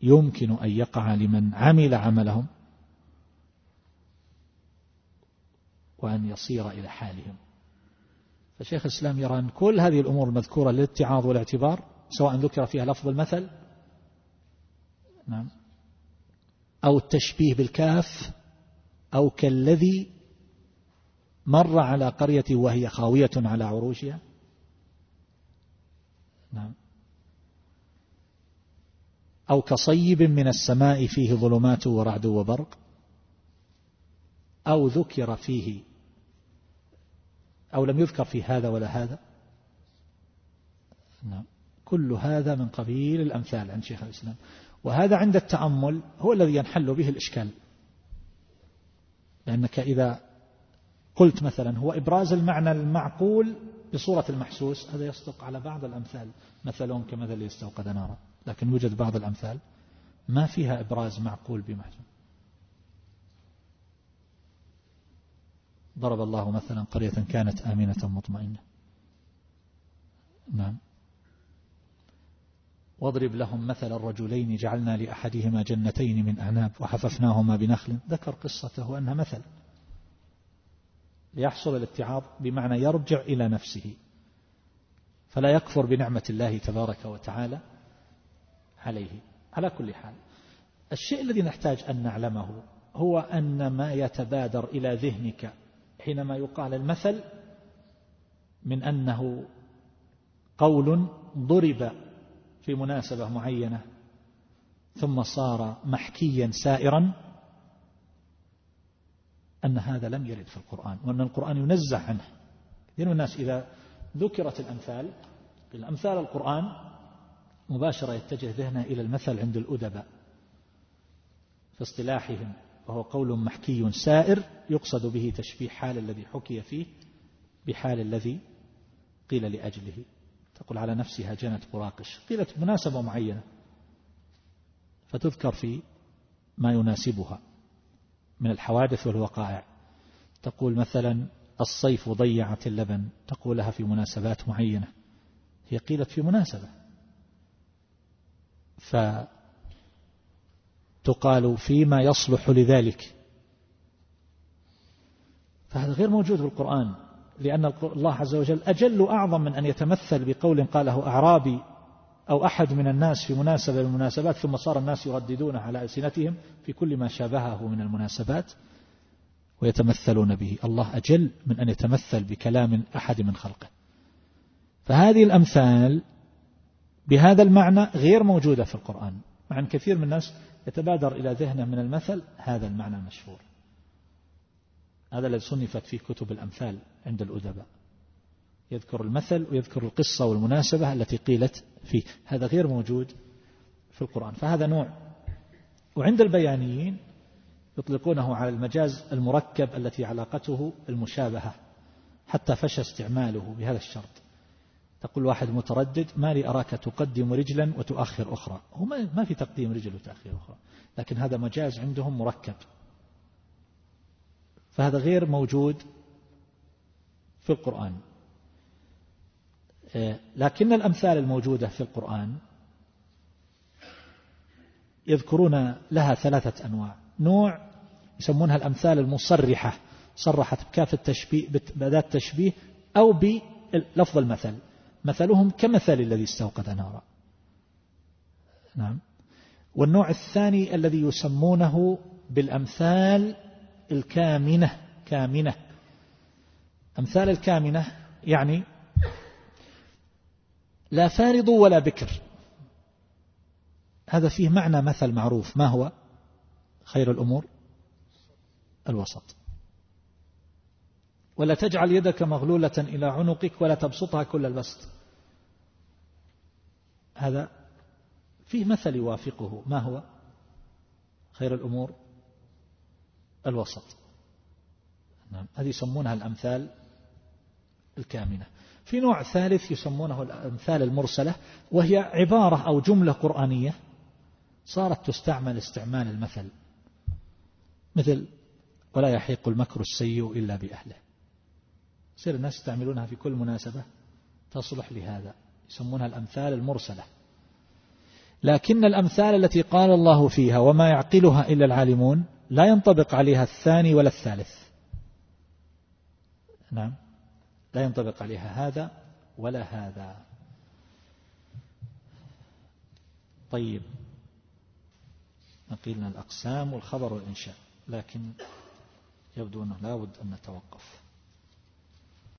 يمكن أن يقع لمن عمل عملهم وأن يصير إلى حالهم. فشيخ الإسلام يرى أن كل هذه الأمور المذكورة للاتعاظ والاعتبار سواء ذكر فيها لفظ المثل نعم أو التشبيه بالكاف أو كالذي مر على قرية وهي خاوية على عروشها نعم. أو كصيب من السماء فيه ظلمات ورعد وبرق. أو ذكر فيه أو لم يذكر في هذا ولا هذا. نعم. كل هذا من قبيل الأمثال عند شيخ الإسلام. وهذا عند التأمل هو الذي ينحل به الإشكال. لأنك إذا قلت مثلا هو إبراز المعنى المعقول بصورة المحسوس هذا يصدق على بعض الأمثال مثلهم كمثل يستوقد نارا لكن يوجد بعض الأمثال ما فيها إبراز معقول بمحسوس. ضرب الله مثلا قرية كانت آمنة مطمئنة. نعم. واضرب لهم مثل الرجلين جعلنا لأحدهما جنتين من أعناب وحففناهما بنخل. ذكر قصته أنها مثل. ليحصل الاتعاظ بمعنى يرجع إلى نفسه. فلا يكفر بنعمة الله تبارك وتعالى عليه. على كل حال الشيء الذي نحتاج أن نعلمه هو أن ما يتبادر إلى ذهنك حينما يقال المثل من أنه قول ضرب في مناسبة معينة ثم صار محكيا سائرا أن هذا لم يرد في القرآن وأن القرآن ينزه عنه. كثير من الناس إذا ذكرت الأمثال الأمثال القرآن مباشرة يتجه ذهنه إلى المثل عند الأدباء. في اصطلاحهم وهو قول محكي سائر يقصد به تشبيه حال الذي حكي فيه بحال الذي قيل لأجله. تقول على نفسها جنت براقش قيلت مناسبة معينة. فتذكر في ما يناسبها. من الحوادث والوقائع. تقول مثلا الصيف ضيعت اللبن. تقولها في مناسبات معينة. هي قيلت في مناسبة. فتقال فيما يصلح لذلك. فهذا غير موجود في القرآن. لأن الله عز وجل أجل أعظم من أن يتمثل بقول قاله أعرابي أو أحد من الناس في مناسبة من المناسبات ثم صار الناس يرددونه على ألسنتهم في كل ما شابهه من المناسبات ويتمثلون به. الله أجل من أن يتمثل بكلام أحد من خلقه. فهذه الأمثال بهذا المعنى غير موجودة في القرآن. مع أن كثير من الناس يتبادر إلى ذهنه من المثل هذا المعنى المشهور هذا الذي صنفت فيه كتب الأمثال عند الأدباء. يذكر المثل ويذكر القصة والمناسبة التي قيلت فيه. هذا غير موجود في القرآن. فهذا نوع. وعند البيانيين يطلقونه على المجاز المركب التي علاقته المشابهة حتى فشى استعماله بهذا الشرط. تقول واحد متردد ما لي أراك تقدم رجلا وتؤخر أخرى. هو ما في تقديم رجل وتأخير أخرى لكن هذا مجاز عندهم مركب. فهذا غير موجود في القرآن. لكن الأمثال الموجودة في القرآن يذكرون لها ثلاثة أنواع. نوع يسمونها الأمثال المصرحة صرحت بكاف التشبيه بأداة التشبيه أو بلفظ المثل. مثلهم كمثل الذي استوقد نارا. نعم. والنوع الثاني الذي يسمونه بالأمثال الكامنة كامنة. أمثال الكامنة يعني لا فارض ولا بكر. هذا فيه معنى مثل معروف. ما هو؟ خير الأمور الوسط. ولا تجعل يدك مغلولة إلى عنقك ولا تبسطها كل البسط. هذا فيه مثل يوافقه. ما هو؟ خير الأمور الوسط. نعم هذه يسمونها الأمثال الكامنة. في نوع ثالث يسمونه الأمثال المرسلة وهي عبارة أو جملة قرآنية صارت تستعمل استعمال المثل مثل ولا يحيق المكر السيء إلا بأهله. يصير الناس يستعملونها في كل مناسبة تصلح لهذا يسمونها الأمثال المرسلة. لكن الأمثال التي قال الله فيها وما يعقلها إلا العالمون لا ينطبق عليها الثاني ولا الثالث. نعم. لا ينطبق عليها هذا ولا هذا. طيب. نقيلنا الأقسام والخبر والإنشاء لكن يبدو أنه لا بد أن نتوقف.